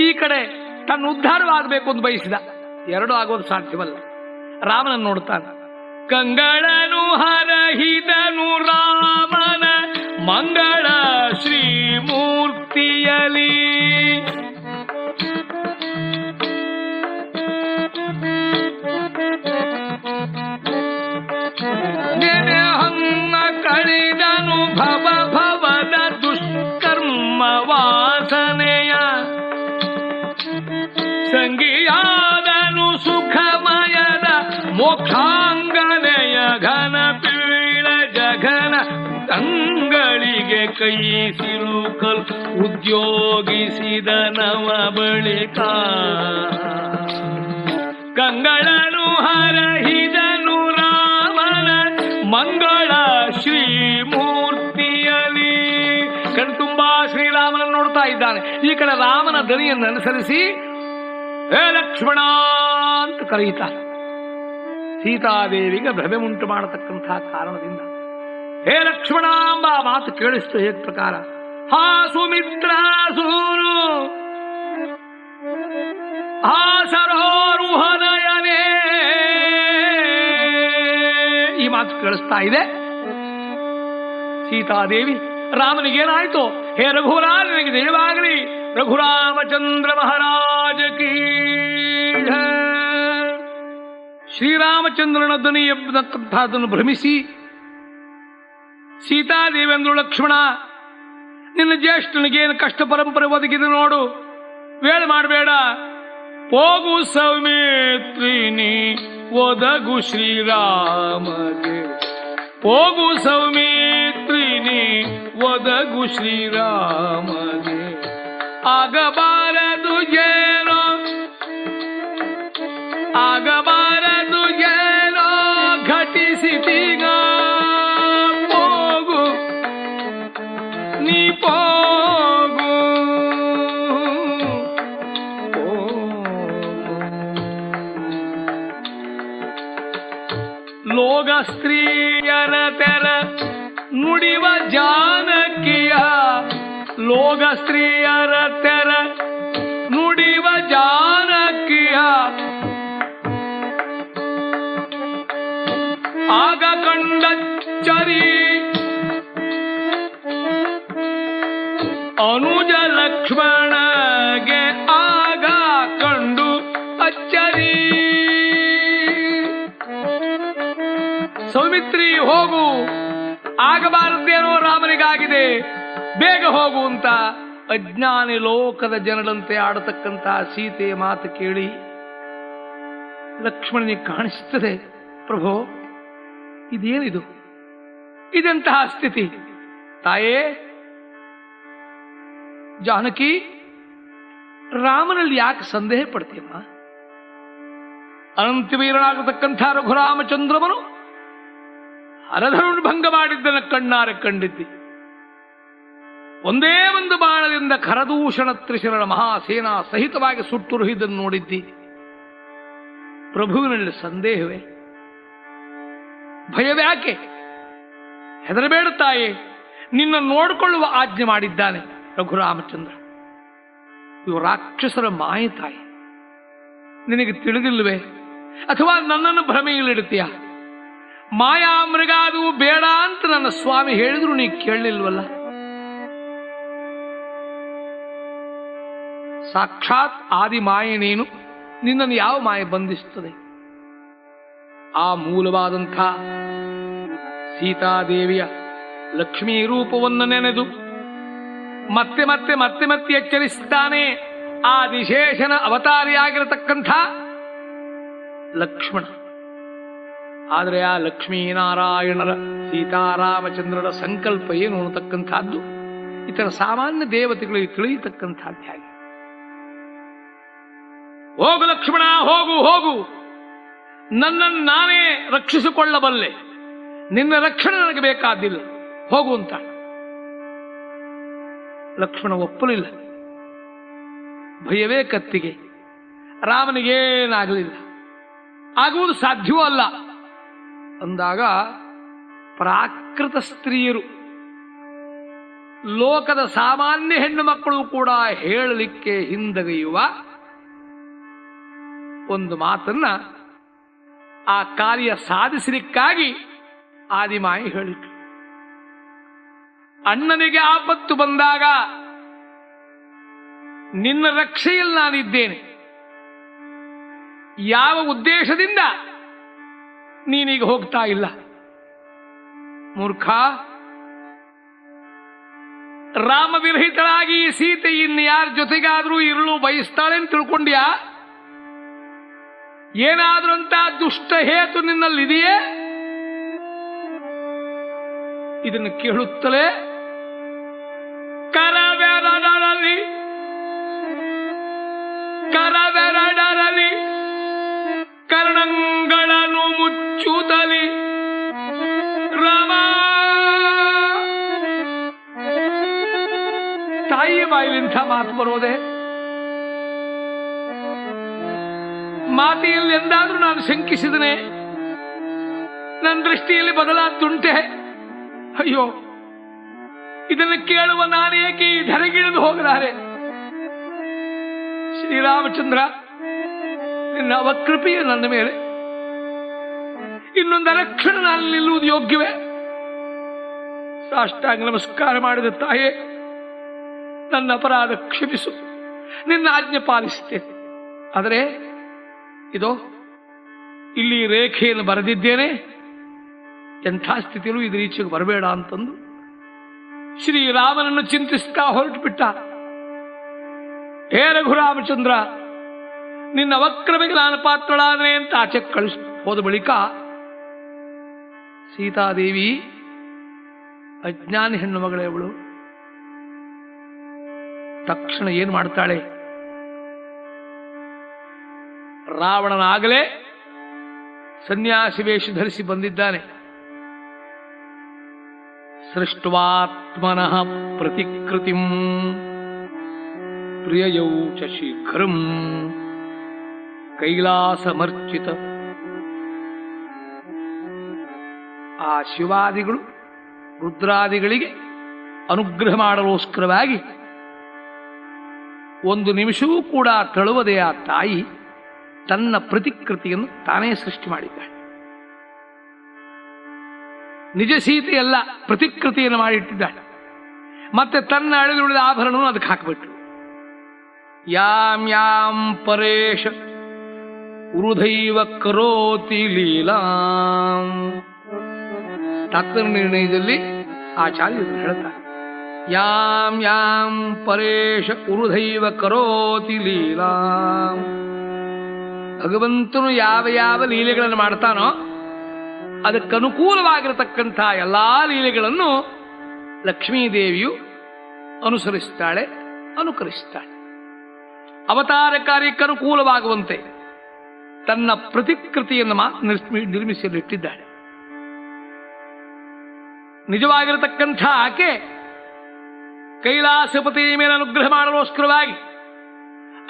ಈ ಕಡೆ ತನ್ನ ಉದ್ಧಾರವಾಗಬೇಕು ಅಂತ ಬಯಸಿದ. ಎರಡು ಆಗೋದು ಸಾಧ್ಯವಲ್ಲ. ರಾಮನನ್ನು ನೋಡ್ತಾನೆ. ಕಂಗಳನು ಹರಹಿತನು ರಾಮನ ಮಂಗಳ ಶ್ರೀಮೂರ್ತಿಯಲಿ ಕೈ ಸಿಲುಕಲ್ ಉದ್ಯೋಗಿಸಿದ ನವ ಬಳಿಕ ಕಂಗಳನು ಹರಹಿದನು ರಾಮನ ಮಂಗಳ ಶ್ರೀಮೂರ್ತಿಯಲಿ ಕಣ್ತುಂಬಾ ಶ್ರೀರಾಮನ ನೋಡ್ತಾ ಇದ್ದಾನೆ. ಈ ಕಡೆ ರಾಮನ ದನಿಯನ್ನು ಅನುಸರಿಸಿ, ಹೇ ಲಕ್ಷ್ಮಣ ಅಂತ ಕರೆಯುತ್ತಾರೆ ಸೀತಾದೇವಿಗೆ ಭ್ರಮೆ ಉಂಟು ಮಾಡತಕ್ಕಂತಹ ಕಾರಣದಿಂದ ಹೇ ಲಕ್ಷ್ಮಣ ಎಂಬ ಮಾತು ಕೇಳಿಸ್ತು ಹೇಗ್ ಪ್ರಕಾರ? ಹಾ ಸುಮಿತ್ರ ಸೂರು ಹಾ ಸರೋರುಹನಯನೇ ಈ ಮಾತು ಕೇಳಿಸ್ತಾ ಇದೆ. ಸೀತಾದೇವಿ ರಾಮನಿಗೇನಾಯ್ತು ಹೇ ರಘುವರ ನಿನಗೆ ಜಯವಾಗಲಿ ರಘುರಾಮಚಂದ್ರ ಮಹಾರಾಜ ಕೀ. ಶ್ರೀರಾಮಚಂದ್ರನ ಧ್ವನಿ ಎಬ್ಬತಕ್ಕಂಥದ್ದನ್ನು ಭ್ರಮಿಸಿ ಸೀತಾದೇವಿ ಅಂದ್ರು ಲಕ್ಷ್ಮಣ, ನಿನ್ನ ಜ್ಯೇಷ್ಠನಿಗೇನು ಕಷ್ಟ ಪರಂಪರೆ ಒದಗಿದೆ ನೋಡು. ವೇಳೆ ಮಾಡಬೇಡ. ಹೋಗು ಸೌಮಿತ್ರಿನಿ, ಒದಗು ಶ್ರೀರಾಮಗೆ. ಹೋಗು ಸೌಮಿತ್ರಿನಿ, ಒದಗು ಶ್ರೀರಾಮಗೆ. ಆಗಬಾರದು ತೆರ ನುಡಿವ ಜಾನಕಿಯ ಲೋಗ ಸ್ತ್ರೀಯರ ತೆರ ನುಡಿವ ಜಾನಕಿಯ. ಆಗ ಕಂಡ ಚರಿ ಅನುಜ ಹೋಗು. ಆಗಬಾರದೇನೋ ರಾಮನಿಗಾಗಿದೆ. ಬೇಗ ಹೋಗು ಅಂತ ಅಜ್ಞಾನಿ ಲೋಕದ ಜನರಂತೆ ಆಡತಕ್ಕಂತಹ ಸೀತೆಯ ಮಾತು ಕೇಳಿ ಲಕ್ಷ್ಮಣನಿಗೆ ಕಾಣಿಸ್ತದೆ ಪ್ರಭು, ಇದೇನಿದು? ಇದೆಂತಹ ಸ್ಥಿತಿ? ತಾಯೇ, ಜಾನಕಿ, ರಾಮನಲ್ಲಿ ಯಾಕೆ ಸಂದೇಹ ಪಡ್ತೀಯಮ್ಮ? ಅನಂತಿವೀರನಾಗತಕ್ಕಂಥ ರಘುರಾಮಚಂದ್ರಮನು ಹರಧರುಣ್ ಭಂಗ ಮಾಡಿದ್ದನ್ನು ಕಣ್ಣಾರೆ ಕಂಡಿದ್ದಿ. ಒಂದೇ ಒಂದು ಬಾಣದಿಂದ ಖರದೂಷಣ ತ್ರಿಶರಣ ಮಹಾಸೇನಾ ಸಹಿತವಾಗಿ ಸುಟ್ಟುರುಹಿದ್ದನ್ನು ನೋಡಿದ್ದಿ. ಪ್ರಭುವಿನಲ್ಲಿ ಸಂದೇಹವೇ? ಭಯವ್ಯಾಕೆ ಹೆದರಬೇಡ ತಾಯಿ, ನಿನ್ನ ನೋಡಿಕೊಳ್ಳುವ ಆಜ್ಞೆ ಮಾಡಿದ್ದಾನೆ ರಘುರಾಮಚಂದ್ರ. ಇವು ರಾಕ್ಷಸರ ಮಾಯೆ ತಾಯಿ. ನಿನಗೆ ತಿಳಿದಿಲ್ವೇ ಅಥವಾ ನನ್ನನ್ನು ಭ್ರಮೆಯಲ್ಲಿಡ್ತೀಯ ಮಾಯಾ ಮೃಗಾದವು ಬೇಡ ಅಂತ ನನ್ನ ಸ್ವಾಮಿ ಹೇಳಿದ್ರು, ನೀ ಕೇಳಲಿಲ್ವಲ್ಲ? ಸಾಕ್ಷಾತ್ ಆದಿ ಮಾಯೆ ನೀನು, ನಿನ್ನನ್ನು ಯಾವ ಮಾಯೆ ಬಂಧಿಸುತ್ತದೆ? ಆ ಮೂಲವಾದಂಥ ಸೀತಾದೇವಿಯ ಲಕ್ಷ್ಮೀ ರೂಪವನ್ನು ನೆನೆದು ಮತ್ತೆ ಮತ್ತೆ ಮತ್ತೆ ಮತ್ತೆ ಎಚ್ಚರಿಸ್ತಾನೆ ಆ ವಿಶೇಷನ ಅವತಾರಿಯಾಗಿರತಕ್ಕಂಥ ಲಕ್ಷ್ಮಣ. ಆದರೆ ಆ ಲಕ್ಷ್ಮೀನಾರಾಯಣರ ಸೀತಾರಾಮಚಂದ್ರರ ಸಂಕಲ್ಪ ಏನು ಅನ್ನತಕ್ಕಂಥದ್ದು? ಇತರ ಸಾಮಾನ್ಯ ದೇವತೆಗಳಿಗೆ ತಿಳಿಯತಕ್ಕಂಥದ್ದು ಹಾಗೆ. ಹೋಗು ಲಕ್ಷ್ಮಣ, ಹೋಗು ಹೋಗು. ನನ್ನನ್ನು ನಾನೇ ರಕ್ಷಿಸಿಕೊಳ್ಳಬಲ್ಲೆ. ನಿನ್ನ ರಕ್ಷಣೆ ನನಗೆ ಬೇಕಾದಿಲ್ಲ. ಹೋಗು ಅಂತ. ಲಕ್ಷ್ಮಣ ಒಪ್ಪಲಿಲ್ಲ. ಭಯವೇ ಕತ್ತಿಗೆ. ರಾಮನಿಗೇನಾಗಲಿಲ್ಲ. ಆಗುವುದು ಸಾಧ್ಯವೂ ಅಲ್ಲ. ಅಂದಾಗ ಪ್ರಾಕೃತ ಸ್ತ್ರೀಯರು, ಲೋಕದ ಸಾಮಾನ್ಯ ಹೆಣ್ಣು ಮಕ್ಕಳು ಕೂಡ ಹೇಳಲಿಕ್ಕೆ ಹಿಂದಗೆಯುವ ಒಂದು ಮಾತನ್ನ ಆ ಕಾರ್ಯ ಸಾಧಿಸಲಿಕ್ಕಾಗಿ ಆದಿಮಾಯಿ ಹೇಳಿತು ಅಣ್ಣನಿಗೆ ಆಪತ್ತು ಬಂದಾಗ ನಿನ್ನ ರಕ್ಷೆಯಲ್ಲಿ ನಾನಿದ್ದೇನೆ. ಯಾವ ಉದ್ದೇಶದಿಂದ ನೀನೀಗ ಹೋಗ್ತಾ ಇಲ್ಲ. ಮೂರ್ಖ ಈ ಸೀತೆ ಇನ್ನು ಯಾರ ಜೊತೆಗಾದ್ರೂ ಇರಲು ಬಯಸ್ತಾಳೆ ಅಂತ ತಿಳ್ಕೊಂಡ್ಯಾ? ಏನಾದ್ರೂ ಅಂತ ದುಷ್ಟ ಹೇತು ನಿನ್ನಲ್ಲಿದೆಯೇ? ಇದನ್ನು ಕೇಳುತ್ತಲೇ ಇಂಥ ಮಾತು ಬರೋದೆ? ಮಾತಿಯಲ್ಲಿ ಎಂದಾದರೂ ನಾನು ಶಂಕಿಸಿದನೆ. ನನ್ನ ದೃಷ್ಟಿಯಲ್ಲಿ ಬದಲಾದುಂಟೆ ಅಯ್ಯೋ, ಇದನ್ನು ಕೇಳುವ ನಾನೇಕೆ ಈ ಧರೆಗಿಳಿದು ಹೋಗಲಾರೆ? ಶ್ರೀರಾಮಚಂದ್ರ, ನಿನ್ನ ಅವಕೃಪೆಯ ನನ್ನ ಮೇಲೆ. ಇನ್ನೊಂದು ಅರಕ್ಷಣ ನಾನು ನಿಲ್ಲುವುದು ಯೋಗ್ಯವೇ? ಸಾಷ್ಟಾಂಗ ನಮಸ್ಕಾರ ಮಾಡಿದ ತಾಯೇ ನನ್ನ ಅಪರಾಧ ಕ್ಷಮಿಸು ನಿನ್ನ ಆಜ್ಞೆ ಪಾಲಿಸುತ್ತೇನೆ. ಆದರೆ ಇದು ಇಲ್ಲಿ ರೇಖೆಯನ್ನು ಬರೆದಿದ್ದೇನೆ. ಎಂಥ ಸ್ಥಿತಿಯಲ್ಲೂ ಇದು ಈಚೆಗೆ ಬರಬೇಡ ಅಂತಂದು ಶ್ರೀರಾಮನನ್ನು ಚಿಂತಿಸ್ತಾ ಹೊರಟು ಬಿಟ್ಟ ಹೇ ರಘುರಾಮಚಂದ್ರ, ನಿನ್ನ ವಕ್ರಮಿಗೆ ನಾನು ಪಾತ್ರಳಾದ್ರೆ ಅಂತ ಆಚೆ ಕಳಿಸ್ ಹೋದ ಬಳಿಕ ಸೀತಾದೇವಿ, ಅಜ್ಞಾನಿ ಹೆಣ್ಣು ಮಗಳೇ ಅವಳು ತಕ್ಷಣ ಏನ್ ಮಾಡ್ತಾಳೆ? ರಾವಣನಾಗಲೇ ಸನ್ಯಾಸಿ ವೇಷ ಧರಿಸಿ ಬಂದಿದ್ದಾನೆ. ಸೃಷ್ಟ್ವಾತ್ಮನಃ ಪ್ರತಿಕೃತಿಂ ಪ್ರಿಯಯೌ ಚ ಶೀಘ್ರಂ ಕೈಲಾಸಮರ್ಚಿತ. ಆ ಶಿವಾದಿಗಳು ರುದ್ರಾದಿಗಳಿಗೆ ಅನುಗ್ರಹ ಮಾಡಲೋಸ್ಕರವಾಗಿ ಒಂದು ನಿಮಿಷವೂ ಕೂಡ ತಳುವದೆ ಆ ತಾಯಿ ತನ್ನ ಪ್ರತಿಕೃತಿಯನ್ನು ತಾನೇ ಸೃಷ್ಟಿ ಮಾಡಿದ್ದಾಳೆ. ನಿಜ ಸೀತೆಯಲ್ಲ ಪ್ರತಿಕೃತಿಯನ್ನು ಮಾಡಿಟ್ಟಿದ್ದಾಳೆ. ಮತ್ತೆ ತನ್ನ ಅಳಿದುಳಿದ ಆಭರಣವನ್ನು ಅದಕ್ಕೆ ಹಾಕಿಬಿಟ್ಟು ಯಾಂ ಯಾಂ ಪರೇಶ ಉರುಧೈವ ಕರೋತಿ ಲೀಲಾಂ. ತಾತ್ಪರ್ಯ ನಿರ್ಣಯದಲ್ಲಿ ಆಚಾರ್ಯರು ಹೇಳ್ತಾರೆ. ಯಾಂ ಯಾಂ ಪರೇಶ ಉರುಧೈವ ಕರೋತಿ ಲೀಲಾ. ಭಗವಂತನು ಯಾವ ಯಾವ ಲೀಲೆಗಳನ್ನು ಮಾಡ್ತಾನೋ ಅದಕ್ಕನುಕೂಲವಾಗಿರತಕ್ಕಂಥ ಎಲ್ಲಾ ಲೀಲೆಗಳನ್ನು ಲಕ್ಷ್ಮೀದೇವಿಯು ಅನುಸರಿಸ್ತಾಳೆ, ಅನುಕರಿಸ್ತಾಳೆ. ಅವತಾರ ಕಾರ್ಯಕ್ಕೆ ಅನುಕೂಲವಾಗುವಂತೆ ತನ್ನ ಪ್ರತಿಕೃತಿಯನ್ನು ನಿರ್ಮಿಸಲಿಟ್ಟಿದ್ದಾಳೆ. ನಿಜವಾಗಿರತಕ್ಕಂಥ ಆಕೆ ಕೈಲಾಸಪತಿಯ ಮೇಲೆ ಅನುಗ್ರಹ ಮಾಡಲೋಸ್ಕರವಾಗಿ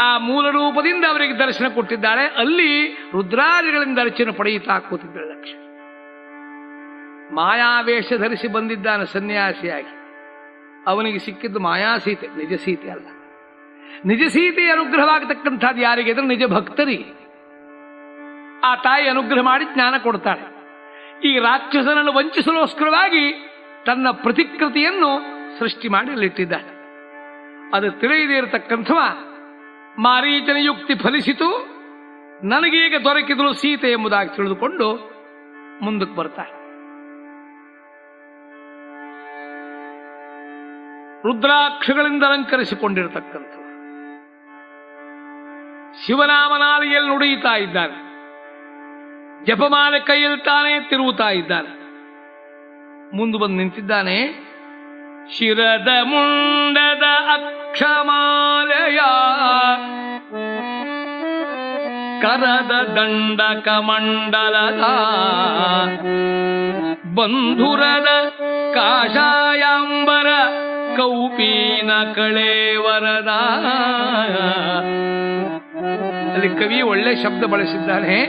ಆ ಮೂಲ ರೂಪದಿಂದ ಅವರಿಗೆ ದರ್ಶನ ಕೊಟ್ಟಿದ್ದಾಳೆ. ಅಲ್ಲಿ ರುದ್ರಾದಿಗಳಿಂದ ಅರ್ಚನೆ ಪಡೆಯುತ್ತಾ ಕೂತಿದ್ದಾಳೆ ಲಕ್ಷ್ಮಿ ಮಾಯಾವೇಷ ಧರಿಸಿ ಬಂದಿದ್ದಾನೆ ಸನ್ಯಾಸಿಯಾಗಿ. ಅವನಿಗೆ ಸಿಕ್ಕಿದ್ದು ಮಾಯಾಸೀತೆ ನಿಜ ಸೀತೆ ಅಲ್ಲ. ನಿಜ ಸೀತೆ ಅನುಗ್ರಹವಾಗತಕ್ಕಂಥದ್ದು ಯಾರಿಗೆ ಅಂದ್ರೆ ನಿಜ ಭಕ್ತರಿಗೆ. ಆ ತಾಯಿ ಅನುಗ್ರಹ ಮಾಡಿ ಜ್ಞಾನ ಕೊಡ್ತಾಳೆ. ಈ ರಾಕ್ಷಸನನ್ನು ವಂಚಿಸಲೋಸ್ಕರವಾಗಿ ತನ್ನ ಪ್ರತಿಕೃತಿಯನ್ನು ಸೃಷ್ಟಿ ಮಾಡಿ ಅಲ್ಲಿಟ್ಟಿದ್ದಾನೆ ಅದು ತಿಳಿಯದೇ ಇರತಕ್ಕಂಥವ ಮಾರೀಚನ ಯುಕ್ತಿ ಫಲಿಸಿತು. ನನಗೀಗ ದೊರಕಿದಳು ಸೀತೆ ಎಂಬುದಾಗಿ ತಿಳಿದುಕೊಂಡು ಮುಂದಕ್ಕೆ ಬರ್ತಾನೆ ರುದ್ರಾಕ್ಷಗಳಿಂದ ಅಲಂಕರಿಸಿಕೊಂಡಿರತಕ್ಕಂಥ ಶಿವನಾಮನಾಲಿಯಲ್ಲಿ ನುಡಿಯುತ್ತಾ ಇದ್ದಾನೆ. ಜಪಮಾಲೆ ಕೈಯಲ್ಲಿ ತಾನೇ ತಿರುಗುತ್ತಾ ಇದ್ದಾನೆ. ಮುಂದೆ ಬಂದು ನಿಂತಿದ್ದಾನೆ. ಶಿರದ ಮುಂಡದ ಅಕ್ಷಮಾಲಯ. ಕರದ ದಂಡಕ ಮಂಡಲದ. ಬಂಧುರದ ಕಾಷಾಯಾಂಬರ ಕೌಪೀನ ಕಳೇವರದ. ಅಲ್ಲಿ ಕವಿ ಒಳ್ಳೆ ಶಬ್ದ ಬಳಸಿದ್ದಾನೆ.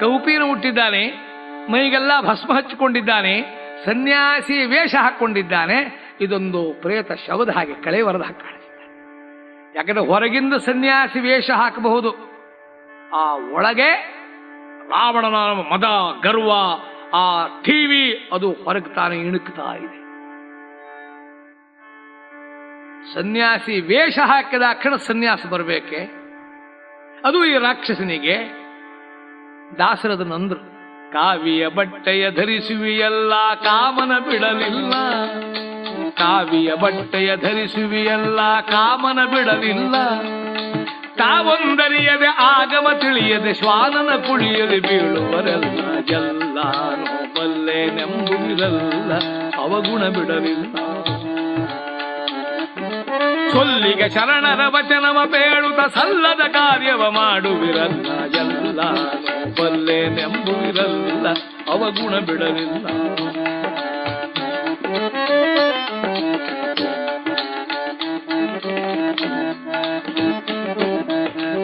ಕೌಪೀನ ಹುಟ್ಟಿದ್ದಾನೆ. ಮೈಗೆಲ್ಲ ಭಸ್ಮ ಹಚ್ಚಿಕೊಂಡಿದ್ದಾನೆ. ಸನ್ಯಾಸಿ ವೇಷ ಹಾಕೊಂಡಿದ್ದಾನೆ ಇದೊಂದು ಪ್ರೇತ ಶವದ ಹಾಗೆ ಕಳೆವರದ ಹಾಕಿ ಕಾಣಿಸ್ತಾನೆ ಯಾಕಂದ್ರೆ ಹೊರಗಿಂದ ಸನ್ಯಾಸಿ ವೇಷ ಹಾಕಬಹುದು. ಆ ಒಳಗೆ ರಾವಣನ ಮದ, ಗರ್ವ, ಆ ಟಿವಿ ಅದು ಹೊರಗೆ ತಾನೇ ಇಣುಕ್ತಾ ಇದೆ. ಸನ್ಯಾಸಿ ವೇಷ ಹಾಕಿದ ಅಕ್ಷಣ ಸನ್ಯಾಸ ಬರಬೇಕೆ? ಅದು ಈ ರಾಕ್ಷಸನಿಗೆ ದಾಸರದ ನಂದ್ರು. ಕಾವಿಯ ಬಟ್ಟೆಯ ಧರಿಸುವಿಯಲ್ಲ, ಕಾಮನ ಬಿಡಲಿಲ್ಲ. ಕಾವಿಯ ಬಟ್ಟೆಯ ಧರಿಸುವಿಯಲ್ಲ, ಕಾಮನ ಬಿಡಲಿಲ್ಲ. ತಾವೊಂದರಿಯದೆ ಆಗಮ ತಿಳಿಯದೆ, ಶ್ವಾನನ ಕುಳಿಯದೆ ಬೀಳುವರೆಲ್ಲ ಬಲ್ಲೆ ನೆಂಬುವಿರಲ್ಲ ಅವಗುಣ ಬಿಡಲಿಲ್ಲ. ಸೊಲ್ಲಿಗೆ ಶರಣರ ವಚನವ ಬೇಡುತ್ತ ಸಲ್ಲದ ಕಾರ್ಯವ ಮಾಡುವಿರಲ್ಲ ಎಲ್ಲ. ಬಲ್ಲೇನೆಂಬುವಿರಲ್ಲ ಅವಗುಣ ಬಿಡಲಿಲ್ಲ.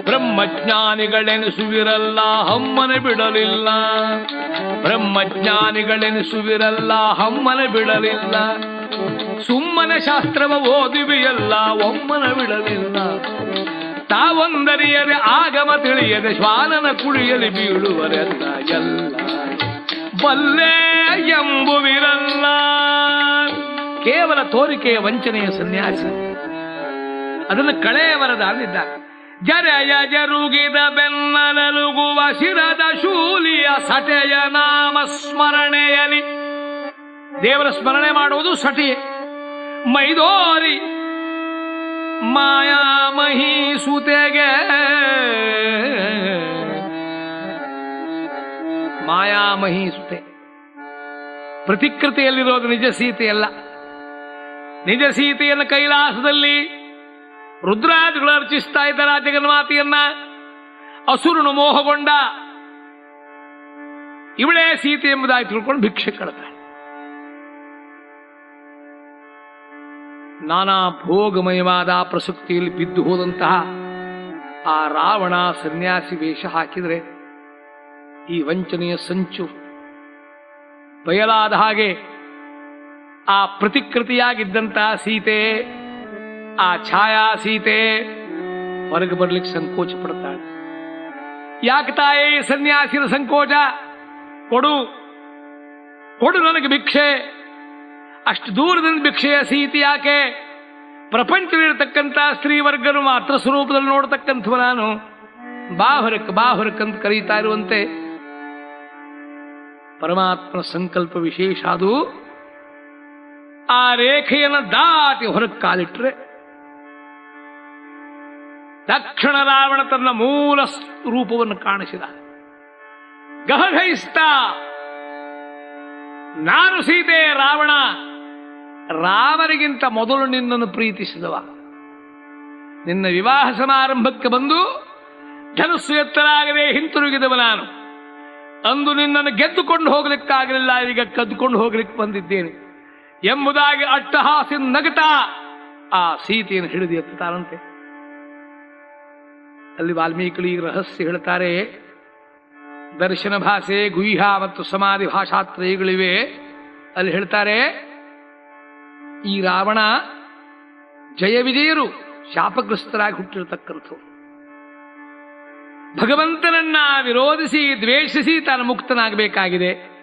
ಬ್ರಹ್ಮಜ್ಞಾನಿಗಳೆನಿಸುವಿರಲ್ಲ, ಹಮ್ಮನೆ ಬಿಡಲಿಲ್ಲ. ಬ್ರಹ್ಮಜ್ಞಾನಿಗಳೆನಿಸುವಿರಲ್ಲ, ಹಮ್ಮನೆ ಬಿಡಲಿಲ್ಲ. ಸುಮ್ಮನೆ ಶಾಸ್ತ್ರವ ಓದುವಿಯಲ್ಲ ಒಮ್ಮನ ಬಿಡಲಿಲ್ಲ. ತಾವೊಂದರಿಯದೆ ಆಗಮ ತಿಳಿಯದೆ, ಶ್ವಾನನ ಕುಳಿಯಲಿ ಬೀಳುವರೆಲ್ಲ ಎಲ್ಲ. ಬಲ್ಲೆ ಎಂಬುವಿರಲ್ಲ. ಕೇವಲ ತೋರಿಕೆಯ ವಂಚನೆಯ ಸನ್ಯಾಸ. ಅದನ್ನು ಕಳೆಯವರದ ಅಂದಿದ್ದ ಜರಯ ಜರುಗಿದ ಬೆನ್ನಲುಗುವ ಶಿರದ ಶೂಲಿಯ ಸಟೆಯ ನಾಮ ಸ್ಮರಣೆಯಲಿ ದೇವರ ಸ್ಮರಣೆ ಮಾಡುವುದು ಸಟಿ ಮೈದೋರಿ ಮಾಯಾಮಹಿ ಸುತೆಗೆ. ಮಾಯಾಮಹಿ ಸುತೆ. ಪ್ರತಿಕೃತಿಯಲ್ಲಿರೋದು ನಿಜ ಸೀತೆಯಲ್ಲ ನಿಜ ಸೀತೆಯನ್ನು ಕೈಲಾಸದಲ್ಲಿ ರುದ್ರಾದಿಗಳು ಅರ್ಚಿಸ್ತಾ ಇದ್ದಾರೆ ಆ ಜಗನ್ಮಾತೆಯನ್ನ. ಅಸುರನು ಮೋಹಗೊಂಡ. ಇವಳೇ ಸೀತೆ ಎಂಬುದಾಗಿ ತಿಳ್ಕೊಂಡು ಭಿಕ್ಷೆ ಕಳ್ತಾಳೆ ನಾನಾ ಭೋಗಮಯವಾದ ಪ್ರಸಕ್ತಿಯಲ್ಲಿ ಬಿದ್ದು ಹೋದಂತಹ ಆ ರಾವಣ ಸನ್ಯಾಸಿ ವೇಷ ಹಾಕಿದರೆ ಈ ವಂಚನೆಯ ಸಂಚು ಬಯಲಾದ ಹಾಗೆ ಆ ಪ್ರತಿಕೃತಿಯಾಗಿದ್ದಂತಹ ಸೀತೆ, ಆ ಛಾಯಾ ಸೀತೆ ಹೊರಗೆ ಬರಲಿಕ್ಕೆ ಸಂಕೋಚ ಪಡ್ತಾಳೆ ಯಾಕೆ ತಾಯೇ ಸನ್ಯಾಸಿನ ಸಂಕೋಚ? ಕೊಡು. ಕೊಡು ನನಗೆ ಭಿಕ್ಷೆ. ಅಷ್ಟು ದೂರದಿಂದ ಭಿಕ್ಷೆಯ ಸೀತಿ ಯಾಕೆ? ಪ್ರಪಂಚದಲ್ಲಿರತಕ್ಕಂಥ ಸ್ತ್ರೀವರ್ಗನು ಮಾತ್ರ ಸ್ವರೂಪದಲ್ಲಿ ನೋಡತಕ್ಕಂಥವ ನಾನು. ಬಾಹುರಕ್ ಬಾಹುರಕ್ ಅಂತ ಕರೀತಾ ಇರುವಂತೆ. ಪರಮಾತ್ಮನ ಸಂಕಲ್ಪ ವಿಶೇಷ ಅದು. ಆ ರೇಖೆಯನ್ನು ದಾಟಿ ಹೊರಕ್ಕೆ ಕಾಲಿಟ್ರೆ. ತಕ್ಷಣ ರಾವಣ ತನ್ನ ಮೂಲ ರೂಪವನ್ನು ಕಾಣಿಸಿದ. ಗಹಗಹಿಸ್ತ, ನಾನು ಸೀತೆ, ರಾವಣ ರಾಮನಿಗಿಂತ ಮೊದಲು ನಿನ್ನನ್ನು ಪ್ರೀತಿಸಿದವ. ನಿನ್ನ ವಿವಾಹ ಸಮಾರಂಭಕ್ಕೆ ಬಂದು ಧನಸ್ಸು ಎತ್ತರಾಗದೆ ಹಿಂತಿರುಗಿದವ ನಾನು. ಅಂದು ನಿನ್ನನ್ನು ಗೆದ್ದುಕೊಂಡು ಹೋಗ್ಲಿಕ್ಕಾಗಲಿಲ್ಲ, ಈಗ ಕದ್ದುಕೊಂಡು ಹೋಗ್ಲಿಕ್ಕೆ ಬಂದಿದ್ದೇನೆ. ಎಂಬುದಾಗಿ ಅಟ್ಟಹಾಸಿ ನಗಟ ಆ ಸೀತೆಯನ್ನು ಹಿಡಿದು ಎತ್ತಾರಂತೆ ಅಲ್ಲಿ ವಾಲ್ಮೀಕಿ ರಹಸ್ಯ ಹೇಳ್ತಾರೆ, ದರ್ಶನ ಭಾಷೆ, ಗುಹ್ಯ ಮತ್ತು ಸಮಾಧಿ ಭಾಷಾತ್ರಯಗಳಿವೆ. ಅಲ್ಲಿ ಹೇಳ್ತಾರೆ ಈ ರಾವಣ ಜಯವಿಜಯರು ಶಾಪಗ್ರಸ್ತರಾಗಿ ಹುಟ್ಟಿರತಕ್ಕಂಥವ್ರು. ಭಗವಂತನನ್ನ ವಿರೋಧಿಸಿ, ದ್ವೇಷಿಸಿ ತಾನು ಮುಕ್ತನಾಗಬೇಕಾಗಿದೆ.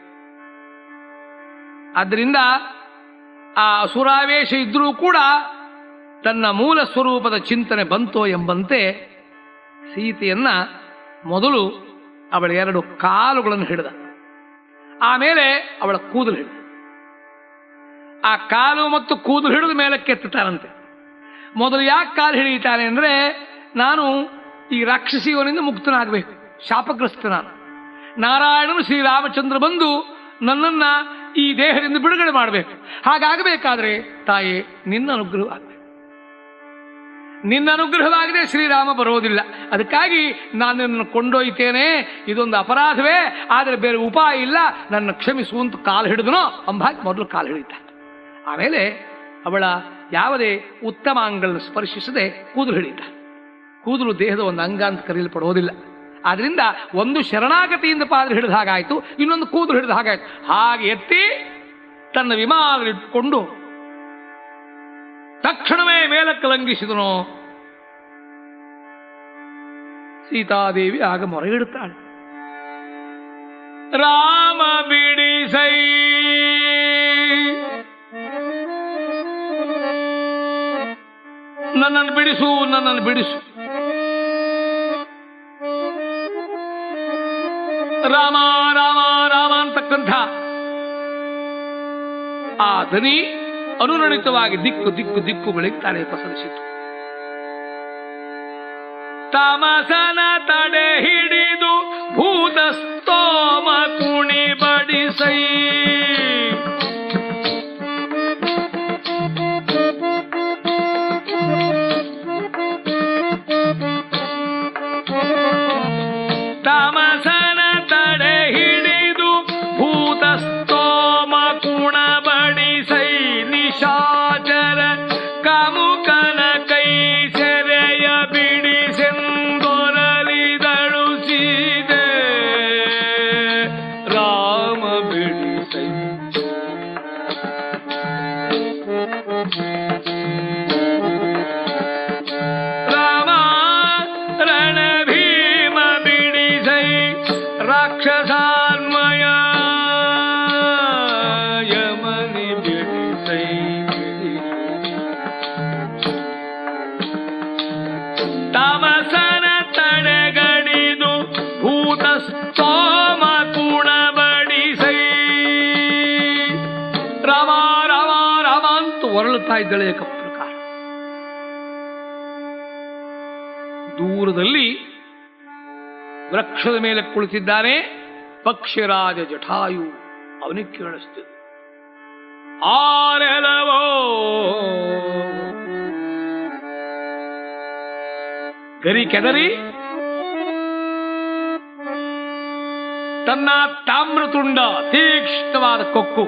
ಆದ್ದರಿಂದ ಆ ಅಸುರಾವೇಶ ಇದ್ರೂ ಕೂಡ ತನ್ನ ಮೂಲ ಸ್ವರೂಪದ ಚಿಂತನೆ ಬಂತೋ ಎಂಬಂತೆ ಸೀತೆಯನ್ನ ಮೊದಲು ಅವಳ ಎರಡು ಕಾಲುಗಳನ್ನು ಹಿಡಿದ. ಆಮೇಲೆ ಅವಳ ಕೂದಲು ಹಿಡಿದ. ಆ ಕಾಲು ಮತ್ತು ಕೂದಲು ಹಿಡಿದು ಮೇಲಕ್ಕೆ ಕೆತ್ತುತ್ತಾರಂತೆ ಮೊದಲು ಯಾಕೆ ಕಾಲು ಹಿಡಿಯುತ್ತಾನೆ ಅಂದರೆ, ನಾನು ಈ ರಾಕ್ಷಸಿಯವನಿಂದ ಮುಕ್ತನಾಗಬೇಕು, ಶಾಪಗ್ರಸ್ತ ನಾನು. ನಾರಾಯಣನು ಶ್ರೀರಾಮಚಂದ್ರ ಬಂದು ನನ್ನನ್ನ ಈ ದೇಹದಿಂದ ಬಿಡುಗಡೆ ಮಾಡಬೇಕು. ಹಾಗಾಗಬೇಕಾದ್ರೆ, ತಾಯಿ, ನಿನ್ನ ಅನುಗ್ರಹವಾಗಬೇಕು ನಿನ್ನ ಅನುಗ್ರಹವಾಗದೆ ಶ್ರೀರಾಮ ಬರೋದಿಲ್ಲ. ಅದಕ್ಕಾಗಿ ನಾನು ನಿನ್ನನ್ನು ಕೊಂಡೊಯ್ತೇನೆ. ಇದೊಂದು ಅಪರಾಧವೇ. ಆದರೆ ಬೇರೆ ಉಪಾಯ ಇಲ್ಲ. ನನ್ನ ಕ್ಷಮಿಸುವಂತ ಕಾಲು ಹಿಡಿದನೋ? ಅಂಬಾಗಿ ಮೊದಲು ಕಾಲು ಹಿಡಿತ ಆಮೇಲೆ ಅವಳ ಯಾವುದೇ ಉತ್ತಮ ಅಂಗಗಳನ್ನು ಸ್ಪರ್ಶಿಸದೆ ಕೂದಲು ಹಿಡಿತ ಕೂದಲು ದೇಹದ ಒಂದು ಅಂಗ ಅಂತ ಕರೆಯಲ್ಪಡೋದಿಲ್ಲ ಆದ್ರಿಂದ ಒಂದು ಶರಣಾಗತಿಯಿಂದ ಪಾದ ಹಿಡಿದ ಹಾಗಾಯ್ತು, ಇನ್ನೊಂದು ಕೂದಲು ಹಿಡಿದ ಹಾಗಾಯ್ತು. ಹಾಗೆ ಎತ್ತಿ ತನ್ನ ವಿಮಾನದಲ್ಲಿಟ್ಟುಕೊಂಡು ತಕ್ಷಣವೇ ಮೇಲಕ್ಕೆ ಲಂಘಿಸಿದನು. ಸೀತಾದೇವಿ ಆಗ ಮೊರೆ ಇಡುತ್ತಾಳೆ. ರಾಮ ಬಿಡಿಸೈ ನನ್ನನ್ನು ಬಿಡಿಸು ನನ್ನನ್ನು ಬಿಡಿಸು. ರಾಮ ರಾಮ ರಾಮ ಅಂತಕ್ಕಂಥ ಆ ಧ್ವನಿ ಅನುರಣಿತವಾಗಿ ದಿಕ್ಕು ದಿಕ್ಕು ದಿಕ್ಕುಗಳಿಗೆ ತಾನೇ ಪಸರಿಸಿತು ತಮಸನ ತಡೆ ಹಿಡಿದು ಭೂತ ಸ್ತೋಮ ಕುಣಿ ಬಡಿಸೈ ಇದ್ದಳೆ ಪ್ರಕಾರ. ದೂರದಲ್ಲಿ ವೃಕ್ಷದ ಮೇಲೆ ಕುಳಿತಿದ್ದಾನೆ, ಪಕ್ಷಿರಾಜ ಜಠಾಯು ಅವನಿಗೆ ಕೇಳಿಸ್ತು ಆರೆಲವೋ ಗರಿ ಕೆದರಿ, ತನ್ನ ತಾಮ್ರತುಂಡ ತೀಕ್ಷ್ಣವಾದ ಕೊಕ್ಕು.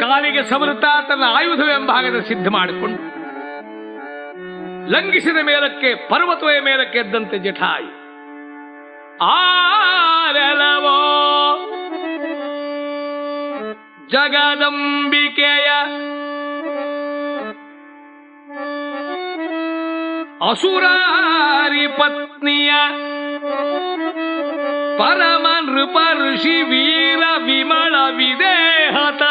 ಕಾಲಿಗೆ ಸವರುತ್ತಾ ತನ್ನ ಆಯುಧವೆಂಬಾಗದ ಸಿದ್ಧ ಮಾಡಿಕೊಂಡು ಲಂಘಿಸಿದ ಮೇಲಕ್ಕೆ, ಪರ್ವತವೇ ಮೇಲಕ್ಕೆ ಎದ್ದಂತೆ ಜಠಾಯಿ. ಆರೆಲವೋ ಜಗದಂಬಿಕೆಯ ಅಸುರಾರಿ ಪತ್ನಿಯ ಪರಮ ನೃಪ ಋಷಿ ವೀರ ವಿಮಳ ವಿದೇಹತ